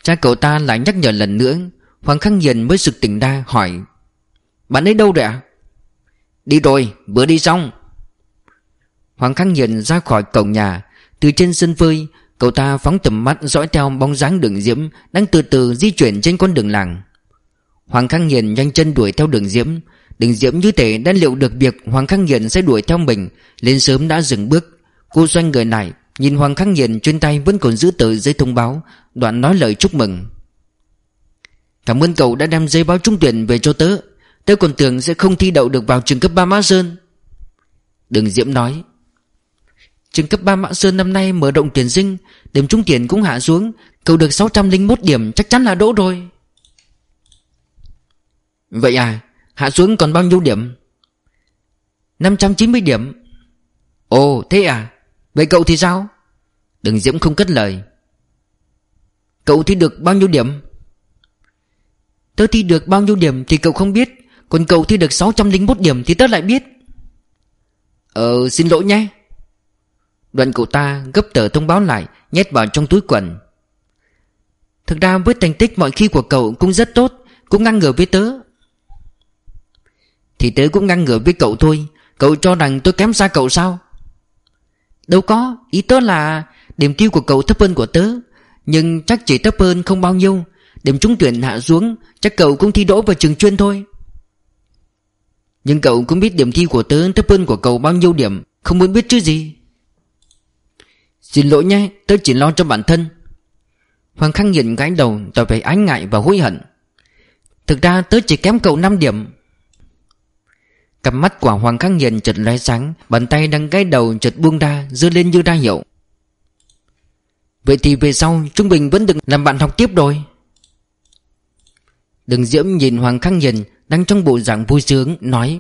Cha cậu ta lại nhắc nhở lần nữa, Hoàng Khắc Hiền mới sực tỉnh ra hỏi, Bạn ấy đâu rồi ạ? Đi rồi vừa đi xong Hoàng Khắc Hiền ra khỏi cổng nhà. Từ trên sân phơi, Cậu ta phóng tầm mắt dõi theo bóng dáng đường diễm Đang từ từ di chuyển trên con đường làng. Hoàng Khang Hiền nhanh chân đuổi theo đường diễm. Đường diễm như thể đã liệu được việc Hoàng Khang Hiền sẽ đuổi theo mình, Lên sớm đã dừng bước. Cô doanh người này Nhìn Hoàng Khang Hiền trên tay vẫn còn giữ tờ giấy thông báo, Đoạn nói lời chúc mừng. Cảm ơn cậu đã đem giấy báo trúng tuyển về cho tớ. Tớ còn tưởng sẽ không thi đậu được vào trường cấp 3 Mã Sơn. Đường Diễm nói. Trường cấp 3 Mã Sơn năm nay mở rộng tuyển sinh, Điểm trúng tuyển cũng hạ xuống, Cậu được 601 điểm chắc chắn là đỗ rồi. Vậy à Hạ xuống còn bao nhiêu điểm? 590 điểm. Ồ, thế à? Vậy cậu thì sao? Đừng Diễm không cất lời. Cậu thi được bao nhiêu điểm? Tớ thi được bao nhiêu điểm thì cậu không biết, Còn cậu thi được 601 điểm thì tớ lại biết. Ờ xin lỗi nhé. Đoạn cậu ta gấp tờ thông báo lại, Nhét vào trong túi quần. Thực ra với thành tích mọi khi của cậu cũng rất tốt, Cũng ngăn ngừa với tớ. Thì tớ cũng ngăn ngừa với cậu thôi. Cậu cho rằng tôi kém xa cậu sao? Đâu có. Ý tớ là Điểm tiêu của cậu thấp hơn của tớ. Nhưng chắc chỉ thấp hơn không bao nhiêu. Điểm trúng tuyển hạ xuống, Chắc cậu cũng thi đỗ vào trường chuyên thôi. Nhưng cậu cũng biết điểm thi của tớ thấp hơn của cậu bao nhiêu điểm, Không muốn biết chứ gì. Xin lỗi nhé, Tớ chỉ lo cho bản thân. Hoàng Khang nhìn gái đầu, tỏ vẻ ái ngại và hối hận. Thực ra tớ chỉ kém cậu 5 điểm Cặp mắt của Hoàng Khang Hiền chợt lóe sáng Bàn tay đang gai đầu chợt buông ra Dơ lên như ra hiệu. Vậy thì về sau Trung Bình vẫn được làm bạn học tiếp rồi. Đừng diễm nhìn Hoàng Khang Hiền Đang trong bộ dạng vui sướng Nói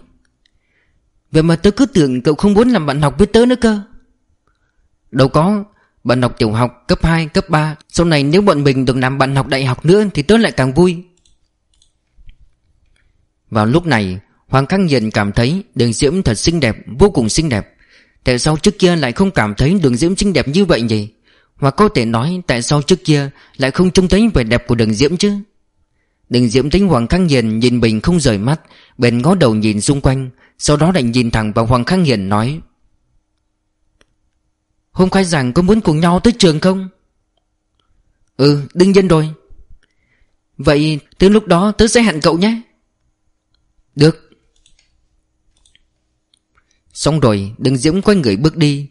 Vậy mà tớ cứ tưởng cậu không muốn làm bạn học với tớ nữa cơ. Đâu có Bạn học tiểu học cấp 2, cấp 3 Sau này nếu bọn mình được làm bạn học đại học nữa Thì tớ lại càng vui. Vào lúc này Hoàng Khang Hiền cảm thấy đường diễm thật xinh đẹp, Vô cùng xinh đẹp. Tại sao trước kia lại không cảm thấy đường diễm xinh đẹp như vậy nhỉ? Hoặc có thể nói Tại sao trước kia lại không trông thấy vẻ đẹp của đường diễm chứ? Đường diễm thấy Hoàng Khang Hiền nhìn mình không rời mắt, Bèn ngó đầu nhìn xung quanh, Sau đó lại nhìn thẳng vào Hoàng Khang Hiền nói, Hôm khai giảng có muốn cùng nhau tới trường không? Ừ đương nhiên rồi. Vậy tới lúc đó tớ sẽ hẹn cậu nhé. Được. Xong rồi đừng diễm quay người bước đi.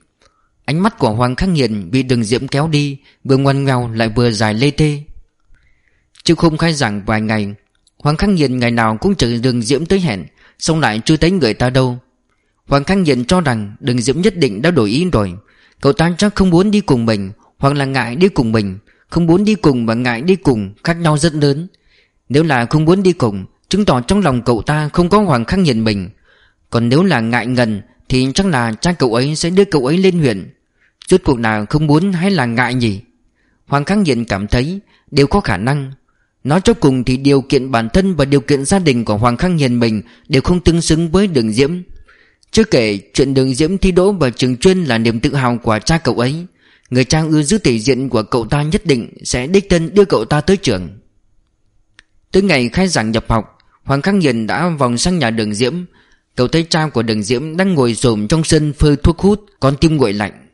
Ánh mắt của Hoàng Khắc Nghiền bị đường diễm kéo đi, Vừa ngoan ngoèo lại vừa dài lê thê. Chứ không khai giảng vài ngày, Hoàng Khắc Nghiền ngày nào cũng chờ đường diễm tới hẹn, Xong lại chưa thấy người ta đâu. Hoàng Khắc Nghiền cho rằng đường diễm nhất định đã đổi ý rồi. Cậu ta chắc không muốn đi cùng mình, Hoặc là ngại đi cùng mình, Không muốn đi cùng và ngại đi cùng Khác nhau rất lớn. Nếu là không muốn đi cùng, Chứng tỏ trong lòng cậu ta không có Hoàng Khắc Nghiền mình. Còn nếu là ngại ngần thì chắc là cha cậu ấy sẽ đưa cậu ấy lên huyện. Rốt cuộc nào không muốn hay là ngại nhỉ? Hoàng Khang Diện cảm thấy Đều có khả năng. Nói cho cùng thì điều kiện bản thân và điều kiện gia đình của Hoàng Khang Hiền mình Đều không tương xứng với đường diễm. Chưa kể chuyện đường diễm thi đỗ vào trường chuyên là niềm tự hào của cha cậu ấy. Người cha ưa giữ thể diện của cậu ta nhất định Sẽ đích thân đưa cậu ta tới trường. Tới ngày khai giảng nhập học, Hoàng Khang Hiền đã vòng sang nhà đường diễm. Cậu thấy cha của đường diễm đang ngồi xổm trong sân phơi thuốc hút, Con tim nguội lạnh.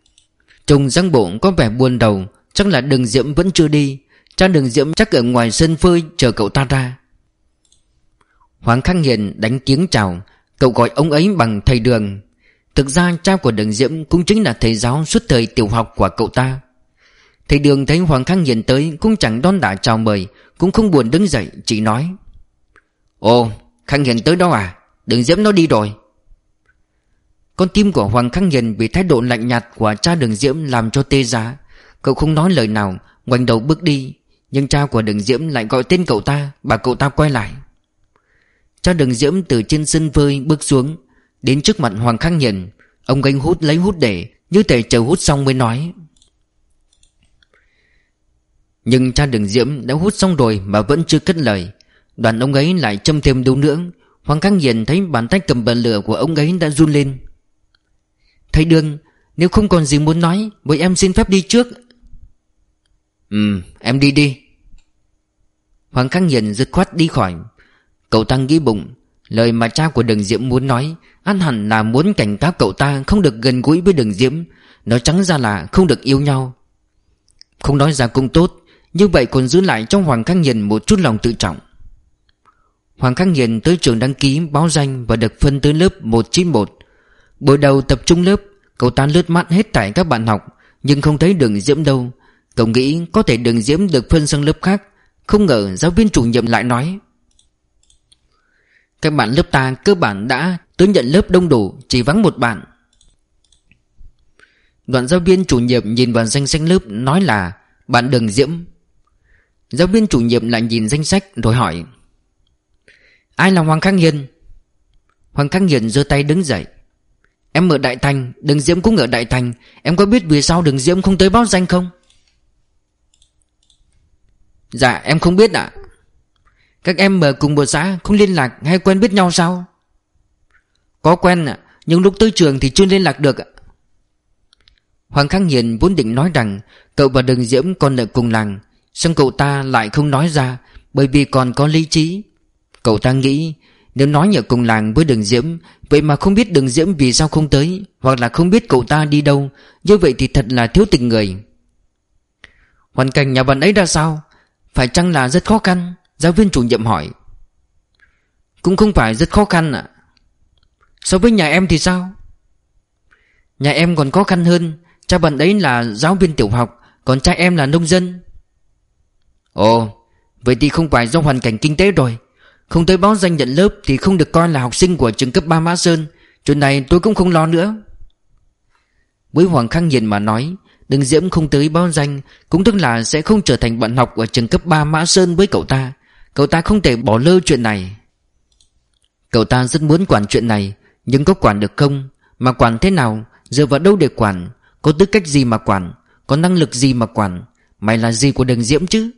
Trông giang bộ có vẻ buồn đầu, Chắc là đường diễm vẫn chưa đi. Cha đường diễm chắc ở ngoài sân phơi Chờ cậu ta ra. Hoàng Khắc Hiền đánh tiếng chào, Cậu gọi ông ấy bằng thầy đường. Thực ra cha của đường diễm Cũng chính là thầy giáo suốt thời tiểu học của cậu ta. Thầy đường thấy Hoàng Khắc Hiền tới Cũng chẳng đón đã chào mời, Cũng không buồn đứng dậy, Chỉ nói, Ồ Khắc Hiền tới đó à? Đừng diễm nó đi rồi. Con tim của Hoàng Khắc Nghiền bị thái độ lạnh nhạt của cha đường Diễm Làm cho tê giá. Cậu không nói lời nào, Ngoảnh đầu bước đi. Nhưng cha của đường Diễm lại gọi tên cậu ta Bà cậu ta quay lại. Cha đường Diễm từ trên sân vơi bước xuống. Đến trước mặt Hoàng Khắc Nghiền, Ông gánh hút lấy hút để, Như thể chờ hút xong mới nói. Nhưng cha đường Diễm đã hút xong rồi Mà vẫn chưa cất lời. Đoàn ông ấy lại châm thêm đâu nữa. Hoàng Khang Hiền thấy bàn tay cầm bật lửa của ông ấy đã run lên. Thầy Đường, Nếu không còn gì muốn nói, Vậy em xin phép đi trước. Ừ em đi đi. Hoàng Khang Hiền dứt khoát đi khỏi. Cậu ta nghĩ bụng, Lời mà cha của Đường Diễm muốn nói, Ăn hẳn là muốn cảnh cáo cậu ta Không được gần gũi với Đường Diễm. Nói trắng ra là không được yêu nhau. Không nói ra cũng tốt, Như vậy còn giữ lại trong Hoàng Khang Hiền Một chút lòng tự trọng. Hoàng Khắc Nghiền tới trường đăng ký, báo danh Và được phân tới lớp 191 Buổi đầu tập trung lớp, Cậu ta lướt mắt hết tại các bạn học, Nhưng không thấy đường diễm đâu. Cậu nghĩ có thể đường diễm được phân sang lớp khác. Không ngờ giáo viên chủ nhiệm lại nói, Các bạn lớp ta cơ bản đã tới nhận lớp đông đủ, Chỉ vắng một bạn. Đoạn giáo viên chủ nhiệm nhìn vào danh sách lớp, Nói là, bạn đường diễm. Giáo viên chủ nhiệm lại nhìn danh sách rồi hỏi Ai là Hoàng Khắc Hiền? Hoàng Khắc Hiền giơ tay đứng dậy. Em ở Đại Thành, Đường Diễm cũng ở Đại Thành. Em có biết vì sao Đường Diễm không tới báo danh không? Dạ em không biết ạ. Các em ở cùng một xã, Không liên lạc, hay quen biết nhau sao? Có quen ạ, Nhưng lúc tới trường thì chưa liên lạc được ạ. Hoàng Khang Hiền vốn định nói rằng Cậu và Đường Diễm còn ở cùng làng Xong cậu ta lại không nói ra, Bởi vì còn có lý trí. Cậu ta nghĩ, nếu nói nhờ cùng làng với đường Diễm, Vậy mà không biết đường Diễm vì sao không tới, Hoặc là không biết cậu ta đi đâu, Như vậy thì thật là thiếu tình người. Hoàn cảnh nhà bạn ấy ra sao? Phải chăng là rất khó khăn? Giáo viên chủ nhiệm hỏi. Cũng không phải rất khó khăn ạ. So với nhà em thì sao? Nhà em còn khó khăn hơn. Cha bạn ấy là giáo viên tiểu học, Còn cha em là nông dân. Ồ, Vậy thì không phải do hoàn cảnh kinh tế rồi không tới báo danh nhận lớp Thì không được coi là học sinh của trường cấp 3 Mã Sơn. Chuyện này tôi cũng không lo nữa. Với Hoàng Khang Hiền mà nói, Đừng Diễm không tới báo danh, Cũng tức là sẽ không trở thành bạn học Ở trường cấp 3 Mã Sơn với cậu ta. Cậu ta không thể bỏ lơ chuyện này. Cậu ta rất muốn quản chuyện này, Nhưng có quản được không? Mà quản thế nào? Dựa vào đâu để quản? Có tư cách gì mà quản? Có năng lực gì mà quản? Mày là gì của đường Diễm chứ?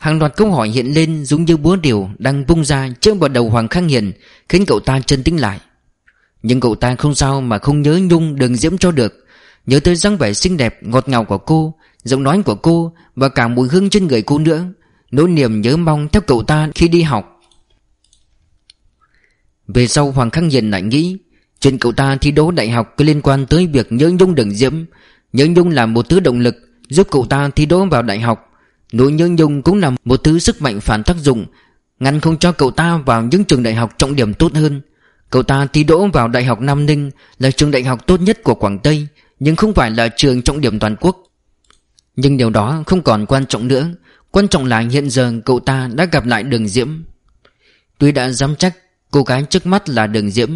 Hàng loạt câu hỏi hiện lên giống như búa điều đang vung ra trước vào đầu Hoàng Khang Hiền khiến cậu ta chân tĩnh lại. Nhưng cậu ta không sao mà không nhớ Nhung đường diễm cho được. Nhớ tới dáng vẻ xinh đẹp ngọt ngào của cô, giọng nói của cô và cả mùi hương trên người cô nữa. Nỗi niềm nhớ mong theo cậu ta khi đi học. Về sau Hoàng Khang Hiền lại nghĩ chuyện cậu ta thi đấu đại học có liên quan tới việc nhớ Nhung đường diễm. Nhớ Nhung là một thứ động lực giúp cậu ta thi đấu vào đại học Nỗi nhớ nhung cũng là một thứ sức mạnh phản tác dụng, Ngăn không cho cậu ta vào những trường đại học trọng điểm tốt hơn. Cậu ta thi đỗ vào Đại học Nam Ninh Là trường đại học tốt nhất của Quảng Tây, Nhưng không phải là trường trọng điểm toàn quốc. Nhưng điều đó không còn quan trọng nữa, Quan trọng là hiện giờ cậu ta đã gặp lại đường Diễm. Tuy đã dám chắc cô gái trước mắt là đường Diễm,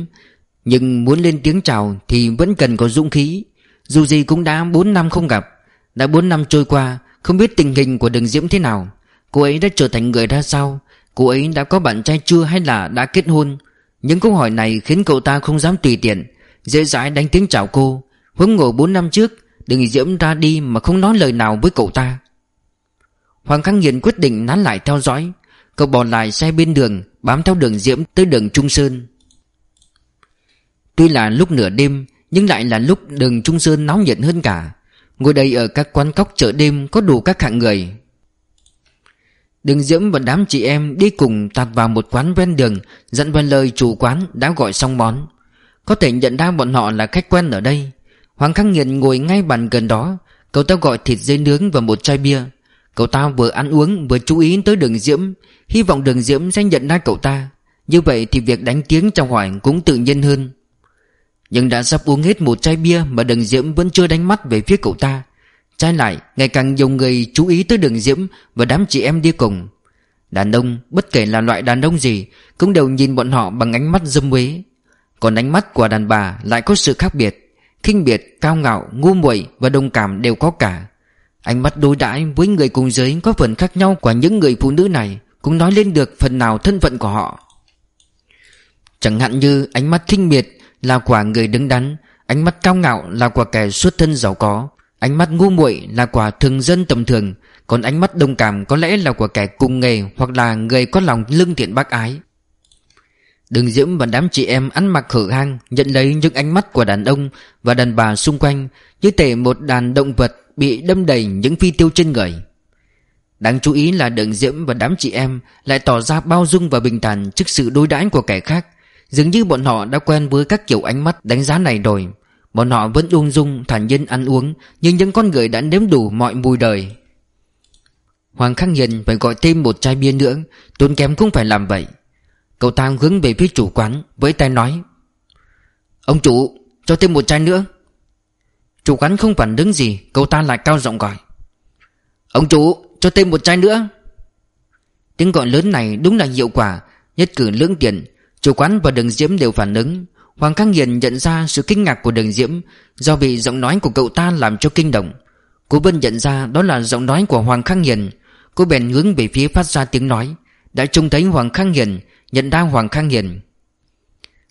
Nhưng muốn lên tiếng chào thì vẫn cần có dũng khí. Dù gì cũng đã 4 năm không gặp, Đã 4 năm trôi qua không biết tình hình của đường Diễm thế nào. Cô ấy đã trở thành người ra sao? Cô ấy đã có bạn trai chưa hay là đã kết hôn? Những câu hỏi này khiến cậu ta không dám tùy tiện, Dễ dãi đánh tiếng chào cô. Huống ngộ 4 năm trước, Đường Diễm ra đi mà không nói lời nào với cậu ta. Hoàng Khang Nghiện quyết định nán lại theo dõi. Cậu bỏ lại xe bên đường, Bám theo đường Diễm tới đường Trung Sơn. Tuy là lúc nửa đêm, Nhưng lại là lúc đường Trung Sơn nóng nhiệt hơn cả. Ngồi đây ở các quán cóc chợ đêm Có đủ các hạng người. Đường Diễm và đám chị em đi cùng tạt vào một quán ven đường, Dẫn vào lời chủ quán đã gọi xong món. Có thể nhận ra bọn họ là khách quen ở đây. Hoàng Khắc Nghiện ngồi ngay bàn gần đó, Cậu ta gọi thịt dê nướng và một chai bia. Cậu ta vừa ăn uống vừa chú ý tới đường Diễm, Hy vọng đường Diễm sẽ nhận ra cậu ta. Như vậy thì việc đánh tiếng chào hỏi cũng tự nhiên hơn. Nhưng đã sắp uống hết một chai bia Mà đường Diễm vẫn chưa đánh mắt về phía cậu ta. Trái lại ngày càng nhiều người chú ý tới đường Diễm Và đám chị em đi cùng. Đàn ông bất kể là loại đàn ông gì Cũng đều nhìn bọn họ bằng ánh mắt dâm quế Còn ánh mắt của đàn bà lại có sự khác biệt. Khinh biệt, cao ngạo, ngu muội và đồng cảm đều có cả. Ánh mắt đối đãi với người cùng giới có phần khác nhau của những người phụ nữ này Cũng nói lên được phần nào thân phận của họ. Chẳng hạn như ánh mắt khinh miệt là quả người đứng đắn, Ánh mắt cao ngạo là quả kẻ xuất thân giàu có, Ánh mắt ngu muội là quả thường dân tầm thường, Còn ánh mắt đồng cảm có lẽ là của kẻ cùng nghề Hoặc là người có lòng lương thiện bác ái. Đường Diễm và đám chị em ăn mặc hở hang, Nhận lấy những ánh mắt của đàn ông Và đàn bà xung quanh, Như thể một đàn động vật Bị đâm đầy những phi tiêu trên người. Đáng chú ý là đường Diễm và đám chị em Lại tỏ ra bao dung và bình thản Trước sự đối đãi của kẻ khác Dường như bọn họ đã quen với các kiểu ánh mắt đánh giá này rồi. Bọn họ vẫn ung dung, thản nhiên ăn uống, Nhưng những con người đã nếm đủ mọi mùi đời. Hoàng Khắc Hiền phải gọi thêm một chai bia nữa, Tốn kém cũng phải làm vậy. Cậu ta hướng về phía chủ quán, Với tay nói, Ông chủ, cho thêm một chai nữa. Chủ quán không phản ứng gì, Cậu ta lại cao giọng gọi, Ông chủ, cho thêm một chai nữa. Tiếng gọi lớn này đúng là hiệu quả, Nhất cử lưỡng tiền Chủ quán và đường diễm đều phản ứng. Hoàng Khang Hiền nhận ra sự kinh ngạc của đường diễm Do bị giọng nói của cậu ta làm cho kinh động. Cô Vân nhận ra đó là giọng nói của Hoàng Khang Hiền. Cô bèn hướng về phía phát ra tiếng nói. Đã trông thấy Hoàng Khang Hiền, Nhận ra Hoàng Khang Hiền.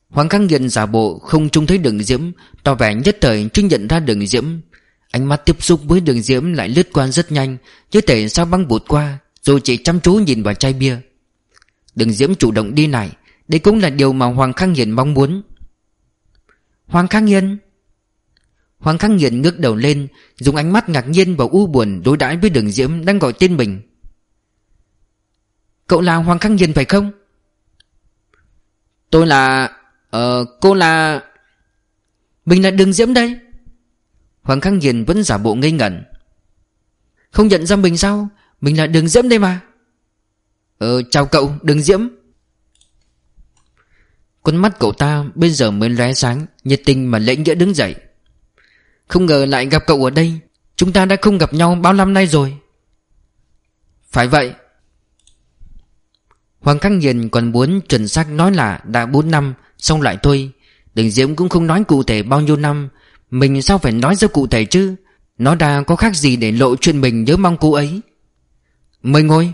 Hoàng Khang Hiền giả bộ không trông thấy đường diễm, Tỏ vẻ nhất thời chưa nhận ra đường diễm. Ánh mắt tiếp xúc với đường diễm lại lướt qua rất nhanh, Như thể sao băng bụt qua, Rồi chỉ chăm chú nhìn vào chai bia. Đường diễm chủ động đi lại đây cũng là điều mà Hoàng Khang Hiền mong muốn. Hoàng Khang Hiền Hoàng Khang Hiền ngước đầu lên Dùng ánh mắt ngạc nhiên và u buồn Đối đãi với đường diễm đang gọi tên mình. Cậu là Hoàng Khang Hiền phải không? Tôi là... Ờ... cô là... Mình là đường diễm đây. Hoàng Khang Hiền vẫn giả bộ ngây ngẩn. Không nhận ra mình sao? Mình là đường diễm đây mà. Ờ chào cậu đường diễm con mắt cậu ta bây giờ mới lóe sáng, Nhiệt tình mà lễ nghĩa đứng dậy. Không ngờ lại gặp cậu ở đây, Chúng ta đã không gặp nhau bao năm nay rồi. Phải vậy, Hoàng Khắc Hiền còn muốn chuẩn xác nói là đã 4 năm, Xong lại thôi. Đình Diễm cũng không nói cụ thể bao nhiêu năm. Mình sao phải nói ra cụ thể chứ? Nó đã có khác gì để lộ chuyện mình nhớ mong cô ấy? Mời ngồi.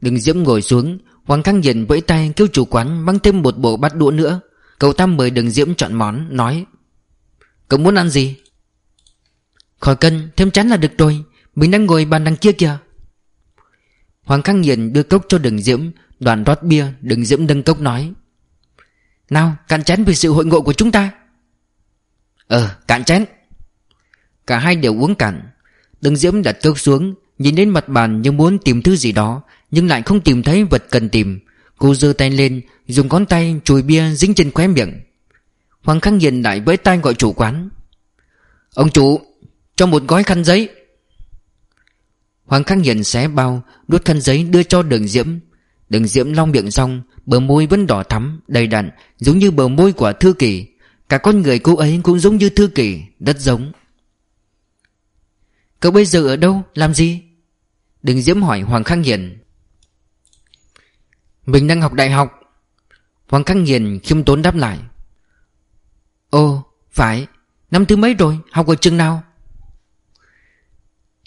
Đừng Diễm ngồi xuống Hoàng Khang Hiền vẫy tay kêu chủ quán mang thêm một bộ bát đũa nữa. Cậu ta mời đường Diễm chọn món, Nói, Cậu muốn ăn gì? Khỏi cân thêm chán là được rồi. Mình đang ngồi bàn đằng kia kìa. Hoàng Khang Hiền đưa cốc cho đường Diễm, Đoàn rót bia, Đường Diễm nâng cốc nói, Nào, cạn chén vì sự hội ngộ của chúng ta. Ờ cạn chén. Cả hai đều uống cạn. Đường Diễm đặt cốc xuống, Nhìn đến mặt bàn như muốn tìm thứ gì đó nhưng lại không tìm thấy vật cần tìm. Cô giơ tay lên, Dùng ngón tay chùi bia dính trên khóe miệng. Hoàng Khang Hiền lại với tay gọi chủ quán. Ông chủ, Cho một gói khăn giấy. Hoàng Khang Hiền xé bao Đút khăn giấy đưa cho đường diễm. Đường diễm long miệng xong, Bờ môi vẫn đỏ thắm, đầy đặn, Giống như bờ môi của Thư Kỳ Cả con người cô ấy cũng giống như Thư Kỳ Rất giống. Cậu bây giờ ở đâu? Làm gì? Đường diễm hỏi Hoàng Khang Hiền. Mình đang học đại học. Hoàng Khang Hiền khiêm tốn đáp lại. Ồ, phải. Năm thứ mấy rồi? Học ở trường nào?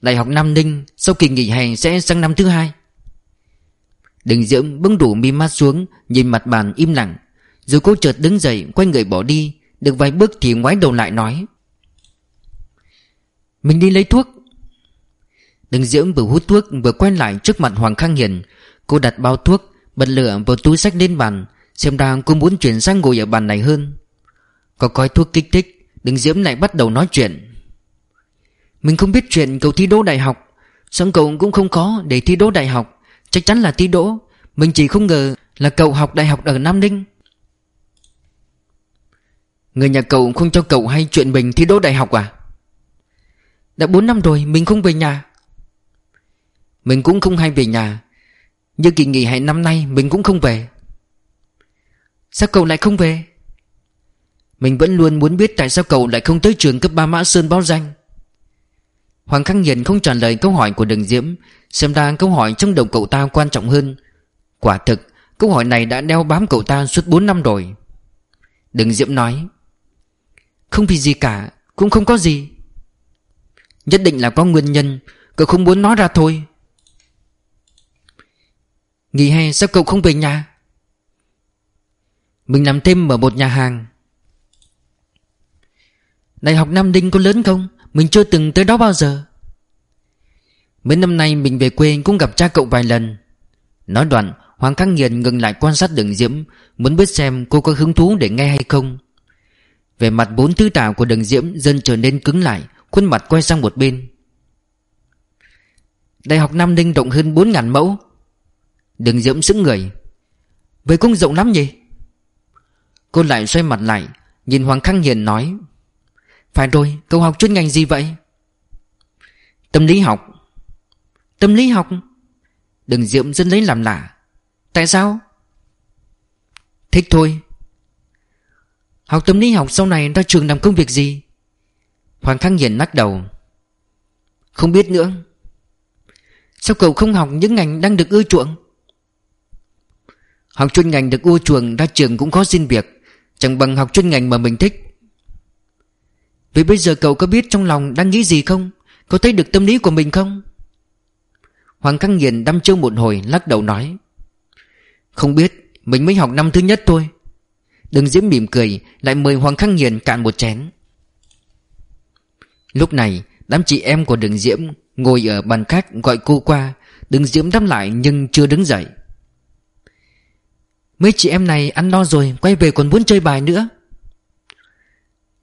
Đại học Nam Ninh, Sau kỳ nghỉ hè sẽ sang năm thứ hai. Đình Diễm bưng đủ mi mắt xuống, Nhìn mặt bàn im lặng. Rồi cô chợt đứng dậy, quay người bỏ đi, Được vài bước thì ngoái đầu lại nói. Mình đi lấy thuốc. Đình Diễm vừa hút thuốc, vừa quay lại trước mặt Hoàng Khang Hiền Cô đặt bao thuốc Bật lửa vào túi sách lên bàn, Xem ra cô muốn chuyển sang ngồi ở bàn này hơn. Có coi thuốc kích thích Đình Diễm lại bắt đầu nói chuyện. Mình không biết chuyện cậu thi đỗ đại học Xong cậu cũng không có để thi đỗ đại học. Chắc chắn là thi đỗ, Mình chỉ không ngờ là cậu học đại học ở Nam Ninh. Người nhà cậu không cho cậu hay chuyện mình thi đỗ đại học à? Đã 4 năm rồi, mình không về nhà. Mình cũng không hay về nhà như kỳ nghỉ hè năm nay mình cũng không về. Sao cậu lại không về? Mình vẫn luôn muốn biết tại sao cậu lại không tới trường cấp 3 Mã Sơn báo danh. Hoàng Khắc Hiền không trả lời câu hỏi của Đường Diễm, Xem ra câu hỏi trong đầu cậu ta quan trọng hơn. Quả thực, Câu hỏi này đã đeo bám cậu ta suốt 4 năm rồi. Đường Diễm nói, Không vì gì cả, Cũng không có gì. Nhất định là có nguyên nhân, Cậu không muốn nói ra thôi. Nghỉ hè sao cậu không về nhà? Mình làm thêm ở một nhà hàng. Đại học Nam Định có lớn không? Mình chưa từng tới đó bao giờ. Mấy năm nay mình về quê cũng gặp cha cậu vài lần. Nói đoạn, Hoàng Khắc Nghiền ngừng lại quan sát đường Diễm, Muốn biết xem cô có hứng thú để nghe hay không. Về mặt bốn tứ tảo của đường Diễm Dần trở nên cứng lại, Khuôn mặt quay sang một bên. Đại học Nam Ninh rộng hơn 4.000 mẫu Đường Diễm sững người. Vậy cũng rộng lắm nhỉ? Cô lại xoay mặt lại, Nhìn Hoàng Khang Hiền nói, Phải rồi, cậu học chuyên ngành gì vậy? Tâm lý học. Tâm lý học? Đừng diễm dân lấy làm lạ. Tại sao? Thích thôi. Học tâm lý học sau này ra trường làm công việc gì? Hoàng Khang Hiền lắc đầu. Không biết nữa. Sao cậu không học những ngành đang được ưa chuộng? Học chuyên ngành được ưa chuộng, ra trường cũng khó xin việc. Chẳng bằng học chuyên ngành mà mình thích. Vậy bây giờ cậu có biết trong lòng đang nghĩ gì không? Có thấy được tâm lý của mình không? Hoàng Khang Nghiền đăm chiêu một hồi, lắc đầu nói. Không biết, Mình mới học năm thứ nhất thôi. Đừng diễm mỉm cười, Lại mời Hoàng Khang Nghiền cạn một chén. Lúc này, Đám chị em của đường diễm Ngồi ở bàn khách gọi cô qua. Đường diễm đáp lại nhưng chưa đứng dậy. Mấy chị em này ăn no rồi Quay về còn muốn chơi bài nữa.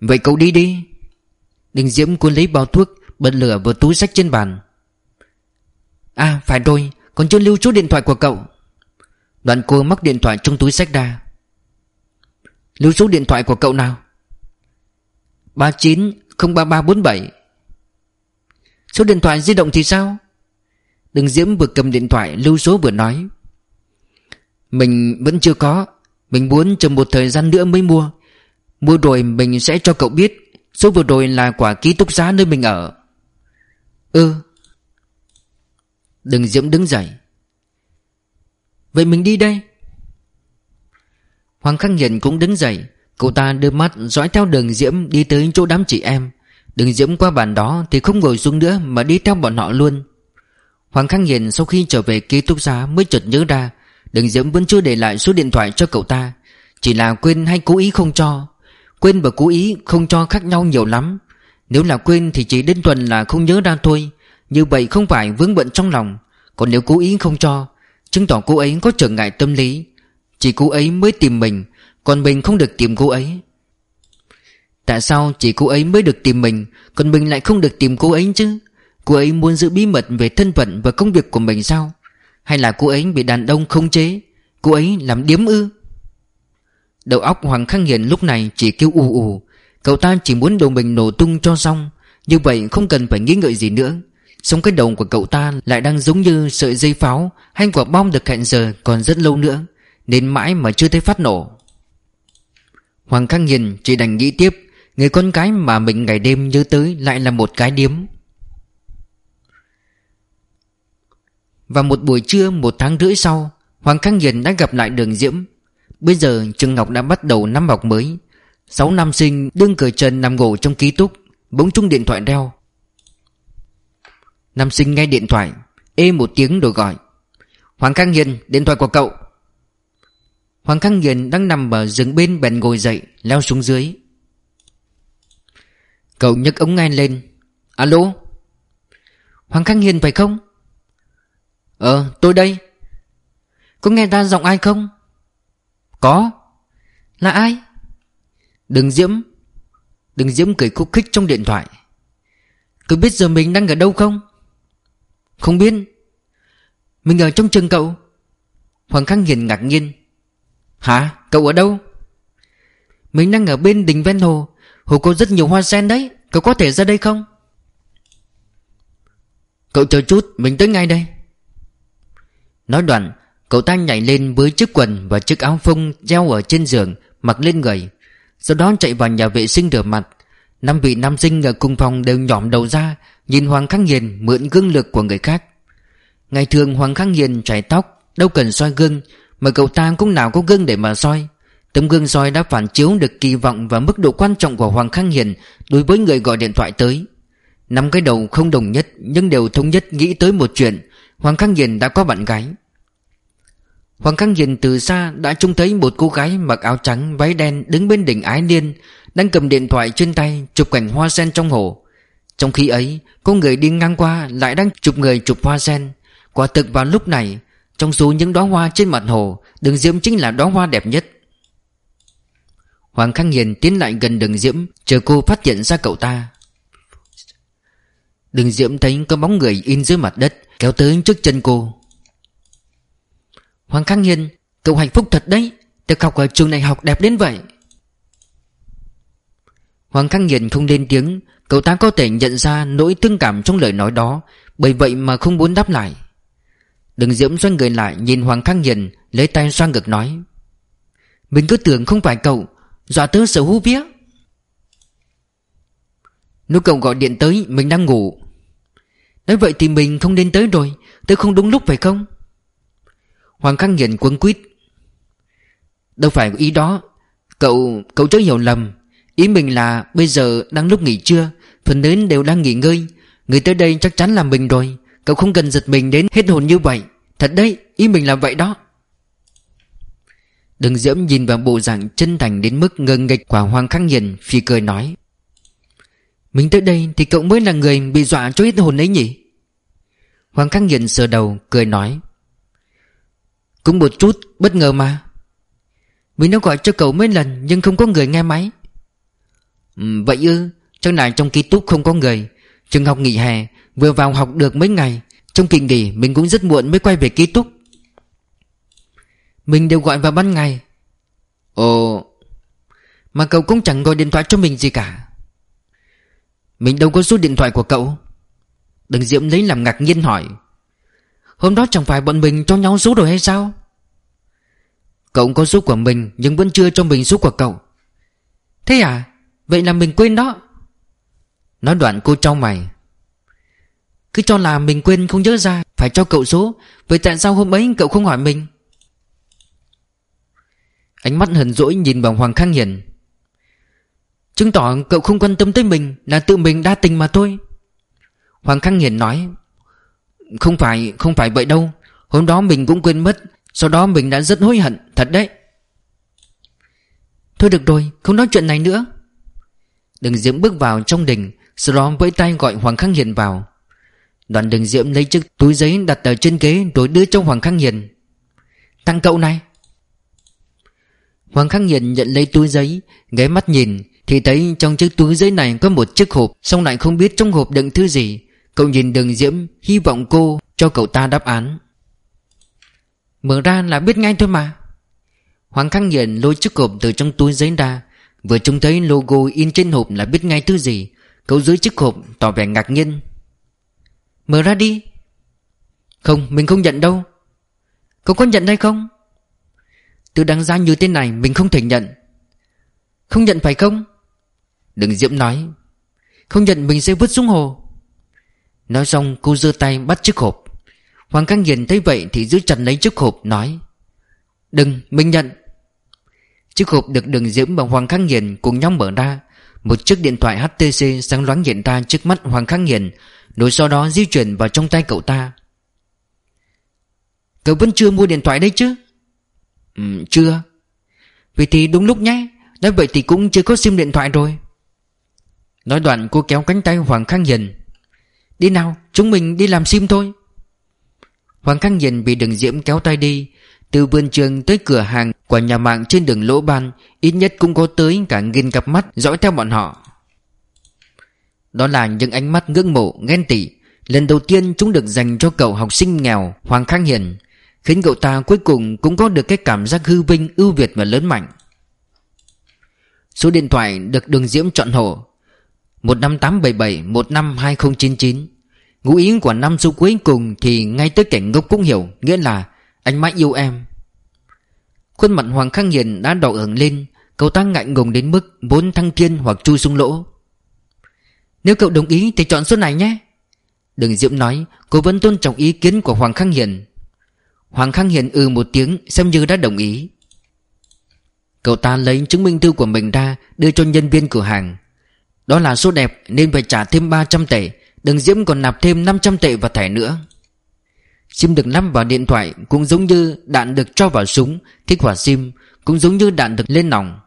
Vậy cậu đi đi. Đình Diễm cuốn lấy bao thuốc Bật lửa vào túi sách trên bàn. À phải rồi Còn chưa lưu số điện thoại của cậu. Đoạn cô mắc điện thoại trong túi sách ra. Lưu số điện thoại của cậu nào? 39 03347 Số điện thoại di động thì sao? Đừng Diễm vừa cầm điện thoại lưu số vừa nói mình vẫn chưa có. Mình muốn chờ một thời gian nữa mới mua. Mua rồi mình sẽ cho cậu biết. Số vừa rồi là quả ký túc xá nơi mình ở. Ừ. Đừng Diễm đứng dậy. Vậy mình đi đây. Hoàng Khắc Hiền cũng đứng dậy. Cậu ta đưa mắt dõi theo đường Diễm đi tới chỗ đám chị em. Đường Diễm qua bàn đó thì không ngồi xuống nữa mà đi theo bọn họ luôn. Hoàng Khắc Hiền sau khi trở về ký túc xá mới chợt nhớ ra Đường Diễm vẫn chưa để lại số điện thoại cho cậu ta. Chỉ là quên hay cố ý không cho. Quên và cố ý không cho khác nhau nhiều lắm. Nếu là quên thì chỉ đơn thuần là không nhớ ra thôi. Như vậy không phải vướng bận trong lòng. Còn nếu cố ý không cho, Chứng tỏ cô ấy có trở ngại tâm lý. Chỉ cô ấy mới tìm mình, Còn mình không được tìm cô ấy. Tại sao chỉ cô ấy mới được tìm mình, Còn mình lại không được tìm cô ấy chứ? Cô ấy muốn giữ bí mật về thân phận và công việc của mình sao? Hay là cô ấy bị đàn ông không chế? Cô ấy làm điếm ư? Đầu óc Hoàng Khang Hiền lúc này chỉ kêu ù ù. Cậu ta chỉ muốn đầu mình nổ tung cho xong. Như vậy không cần phải nghĩ ngợi gì nữa. Xong cái đầu của cậu ta lại đang giống như sợi dây pháo Hay quả bom được hẹn giờ còn rất lâu nữa, Nên mãi mà chưa thấy phát nổ. Hoàng Khang Hiền chỉ đành nghĩ tiếp, Người con cái mà mình ngày đêm nhớ tới lại là một cái điếm. Và một buổi trưa, một tháng rưỡi sau, Hoàng Khang Hiền đã gặp lại đường Diễm. Bây giờ, trường Ngọc đã bắt đầu năm học mới. Sáu nam sinh đương cởi trần nằm ngủ trong ký túc, Bỗng chung điện thoại reo. Nam sinh nghe điện thoại, Ê một tiếng rồi gọi. Hoàng Khang Hiền, điện thoại của cậu. Hoàng Khang Hiền đang nằm ở giường bên bèn ngồi dậy, Leo xuống dưới. Cậu nhấc ống nghe lên. Alo? Hoàng Khang Hiền phải không? Ờ tôi đây. Có nghe ra giọng ai không? Có. Là ai? Đừng Diễm. Đừng Diễm cười khúc khích trong điện thoại. Cứ biết giờ mình đang ở đâu không? Không biết. Mình ở trong trường cậu. Hoàng Khang Hiền ngạc nhiên. Hả? Cậu ở đâu? Mình đang ở bên đình ven hồ. Hồ có rất nhiều hoa sen đấy. Cậu có thể ra đây không? Cậu chờ chút, Mình tới ngay đây. Nói đoạn, Cậu ta nhảy lên với chiếc quần Và chiếc áo phông treo ở trên giường, Mặc lên người. Sau đó chạy vào nhà vệ sinh rửa mặt. Năm vị nam sinh ở cùng phòng đều nhỏm đầu ra, Nhìn Hoàng Khang Hiền mượn gương lực của người khác. Ngày thường Hoàng Khang Hiền chải tóc, Đâu cần soi gương, Mà cậu ta cũng nào có gương để mà soi. Tấm gương soi đã phản chiếu được kỳ vọng Và mức độ quan trọng của Hoàng Khang Hiền Đối với người gọi điện thoại tới. Năm cái đầu không đồng nhất, Nhưng đều thống nhất nghĩ tới một chuyện. Hoàng Khang Hiền đã có bạn gái. Hoàng Khang Hiền từ xa đã trông thấy một cô gái mặc áo trắng, váy đen đứng bên đỉnh ái niên, Đang cầm điện thoại trên tay chụp cảnh hoa sen trong hồ. Trong khi ấy, có người đi ngang qua lại đang chụp người chụp hoa sen. Quả thực vào lúc này, Trong số những đóa hoa trên mặt hồ, Đường Diễm chính là đóa hoa đẹp nhất. Hoàng Khang Hiền tiến lại gần đường Diễm, Chờ cô phát hiện ra cậu ta đừng Diễm thấy có bóng người in dưới mặt đất, Kéo tới trước chân cô. Hoàng Khang Hiền Cậu hạnh phúc thật đấy. Được học ở trường này học đẹp đến vậy. Hoàng Khang Hiền không lên tiếng. Cậu ta có thể nhận ra nỗi thương cảm trong lời nói đó, Bởi vậy mà không muốn đáp lại. Đừng diễm xoay người lại Nhìn Hoàng Khang Hiền Lấy tay xoa ngực nói, Mình cứ tưởng không phải cậu, Dọa tớ sở hú vía. Nếu cậu gọi điện tới Mình đang ngủ. Nói vậy thì mình không nên tới rồi. Tới không đúng lúc phải không? Hoàng Khang Hiền quấn quýt. Đâu phải ý đó. Cậu, cậu chớ hiểu lầm. Ý mình là bây giờ đang lúc nghỉ trưa Phần lớn đều đang nghỉ ngơi. Người tới đây chắc chắn là mình rồi. Cậu không cần giật mình đến hết hồn như vậy. Thật đấy, ý mình là vậy đó. Đừng diễm nhìn vào bộ dạng chân thành đến mức ngơ nghịch quả Hoàng Khang Hiền Phi cười nói. Mình tới đây thì cậu mới là người bị dọa cho hết hồn ấy nhỉ? Hoàng Khang Hiền sờ đầu cười nói. Cũng một chút bất ngờ mà. Mình đã gọi cho cậu mấy lần Nhưng không có người nghe máy. Ừ, Vậy ư Chắc là trong ký túc không có người. Trường học nghỉ hè Vừa vào học được mấy ngày. Trong kỳ nghỉ mình cũng rất muộn mới quay về ký túc. Mình đều gọi vào ban ngày. Ồ Mà cậu cũng chẳng gọi điện thoại cho mình gì cả. Mình đâu có số điện thoại của cậu. Đừng Diễm lấy làm ngạc nhiên hỏi. Hôm đó chẳng phải bọn mình cho nhau số rồi hay sao? Cậu có số của mình, Nhưng vẫn chưa cho mình số của cậu. Thế à? Vậy là mình quên đó. Nói đoạn cô trao mày. Cứ cho là mình quên không nhớ ra, Phải cho cậu số. Vậy tại sao hôm ấy cậu không hỏi mình? Ánh mắt hờn dỗi nhìn vào Hoàng Khang Hiền. Chứng tỏ cậu không quan tâm tới mình Là tự mình đa tình mà thôi. Hoàng Khang Hiền nói không phải, không phải vậy đâu. Hôm đó mình cũng quên mất Sau đó mình đã rất hối hận, thật đấy. Thôi được rồi, không nói chuyện này nữa. Đừng Diễm bước vào trong đình Sau đó với tay gọi Hoàng Khang Hiền vào. Đoàn đừng Diễm lấy chiếc túi giấy đặt ở trên ghế Rồi đưa cho Hoàng Khang Hiền Tặng cậu này. Hoàng Khang Hiền nhận lấy túi giấy Ghé mắt nhìn thì thấy trong chiếc túi giấy này có một chiếc hộp Xong lại không biết trong hộp đựng thứ gì. Cậu nhìn đường Diễm, Hy vọng cô cho cậu ta đáp án. Mở ra là biết ngay thôi mà. Hoàng Khang Hiền lôi chiếc hộp từ trong túi giấy ra. Vừa trông thấy logo in trên hộp là biết ngay thứ gì, Cậu dưới chiếc hộp tỏ vẻ ngạc nhiên. Mở ra đi. Không, mình không nhận đâu. Cậu có nhận hay không? Từ đáng giá như thế này mình không thể nhận. Không nhận phải không? Đừng diễm nói, Không nhận mình sẽ vứt xuống hồ. Nói xong, cô giơ tay bắt chiếc hộp. Hoàng Khang Hiền thấy vậy thì giữ chặt lấy chiếc hộp, nói, Đừng, mình nhận. Chiếc hộp được đường diễm và Hoàng Khang Hiền cùng nhau mở ra. Một chiếc điện thoại HTC sáng loáng hiện ra trước mắt Hoàng Khang Hiền, Rồi sau đó di chuyển vào trong tay cậu ta. Cậu vẫn chưa mua điện thoại đấy chứ? Ừ chưa. Vậy thì đúng lúc nhé. Nói vậy thì cũng chưa có sim điện thoại rồi. Nói đoạn cô kéo cánh tay Hoàng Khang Hiền. Đi nào, chúng mình đi làm sim thôi. Hoàng Khang Hiền bị đường diễm kéo tay đi. Từ vườn trường tới cửa hàng Của nhà mạng trên đường Lỗ Ban, Ít nhất cũng có tới cả nghìn cặp mắt Dõi theo bọn họ. Đó là những ánh mắt ngưỡng mộ, Ghen tị. Lần đầu tiên chúng được dành cho cậu học sinh nghèo Hoàng Khang Hiền, Khiến cậu ta cuối cùng cũng có được cái cảm giác hư vinh, ưu việt và lớn mạnh. Số điện thoại được đường diễm chọn hộ. 15877 152099 Ngụ ý của năm số cuối cùng Thì ngay tới cảnh ngốc cũng hiểu, Nghĩa là anh mãi yêu em. Khuôn mặt Hoàng Khang Hiền đã đỏ ửng lên, Cậu ta ngại ngùng đến mức bốn thăng thiên hoặc chui xuống lỗ. Nếu cậu đồng ý thì chọn số này nhé. Đừng Diễm nói, Cô vẫn tôn trọng ý kiến của Hoàng Khang Hiền. Hoàng Khang Hiền ừ một tiếng, Xem như đã đồng ý. Cậu ta lấy chứng minh thư của mình ra, Đưa cho nhân viên cửa hàng. Đó là số đẹp, nên phải trả thêm 300 tệ. Đừng Diễm còn nạp thêm 500 tệ vào thẻ nữa. Sim được lắp vào điện thoại, Cũng giống như đạn được cho vào súng Kích hoạt sim, Cũng giống như đạn được lên nòng.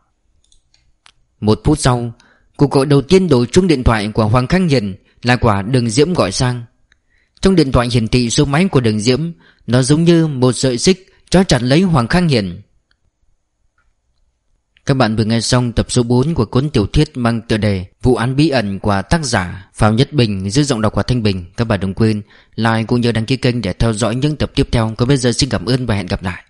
Một phút sau, Cuộc gọi đầu tiên đổ trúng điện thoại của Hoàng Khắc Hiền Là quả đường Diễm gọi sang. Trong điện thoại hiển thị số máy của đường Diễm, Nó giống như một sợi xích Cho chặt lấy Hoàng Khang Hiền các bạn vừa nghe xong tập số 4 của cuốn tiểu thuyết mang tựa đề Vụ án bí ẩn của tác giả Phạm Nhất Bình dưới giọng đọc của Thanh Bình. Các bạn đừng quên like cũng như đăng ký kênh để theo dõi những tập tiếp theo. Còn bây giờ xin cảm ơn và hẹn gặp lại.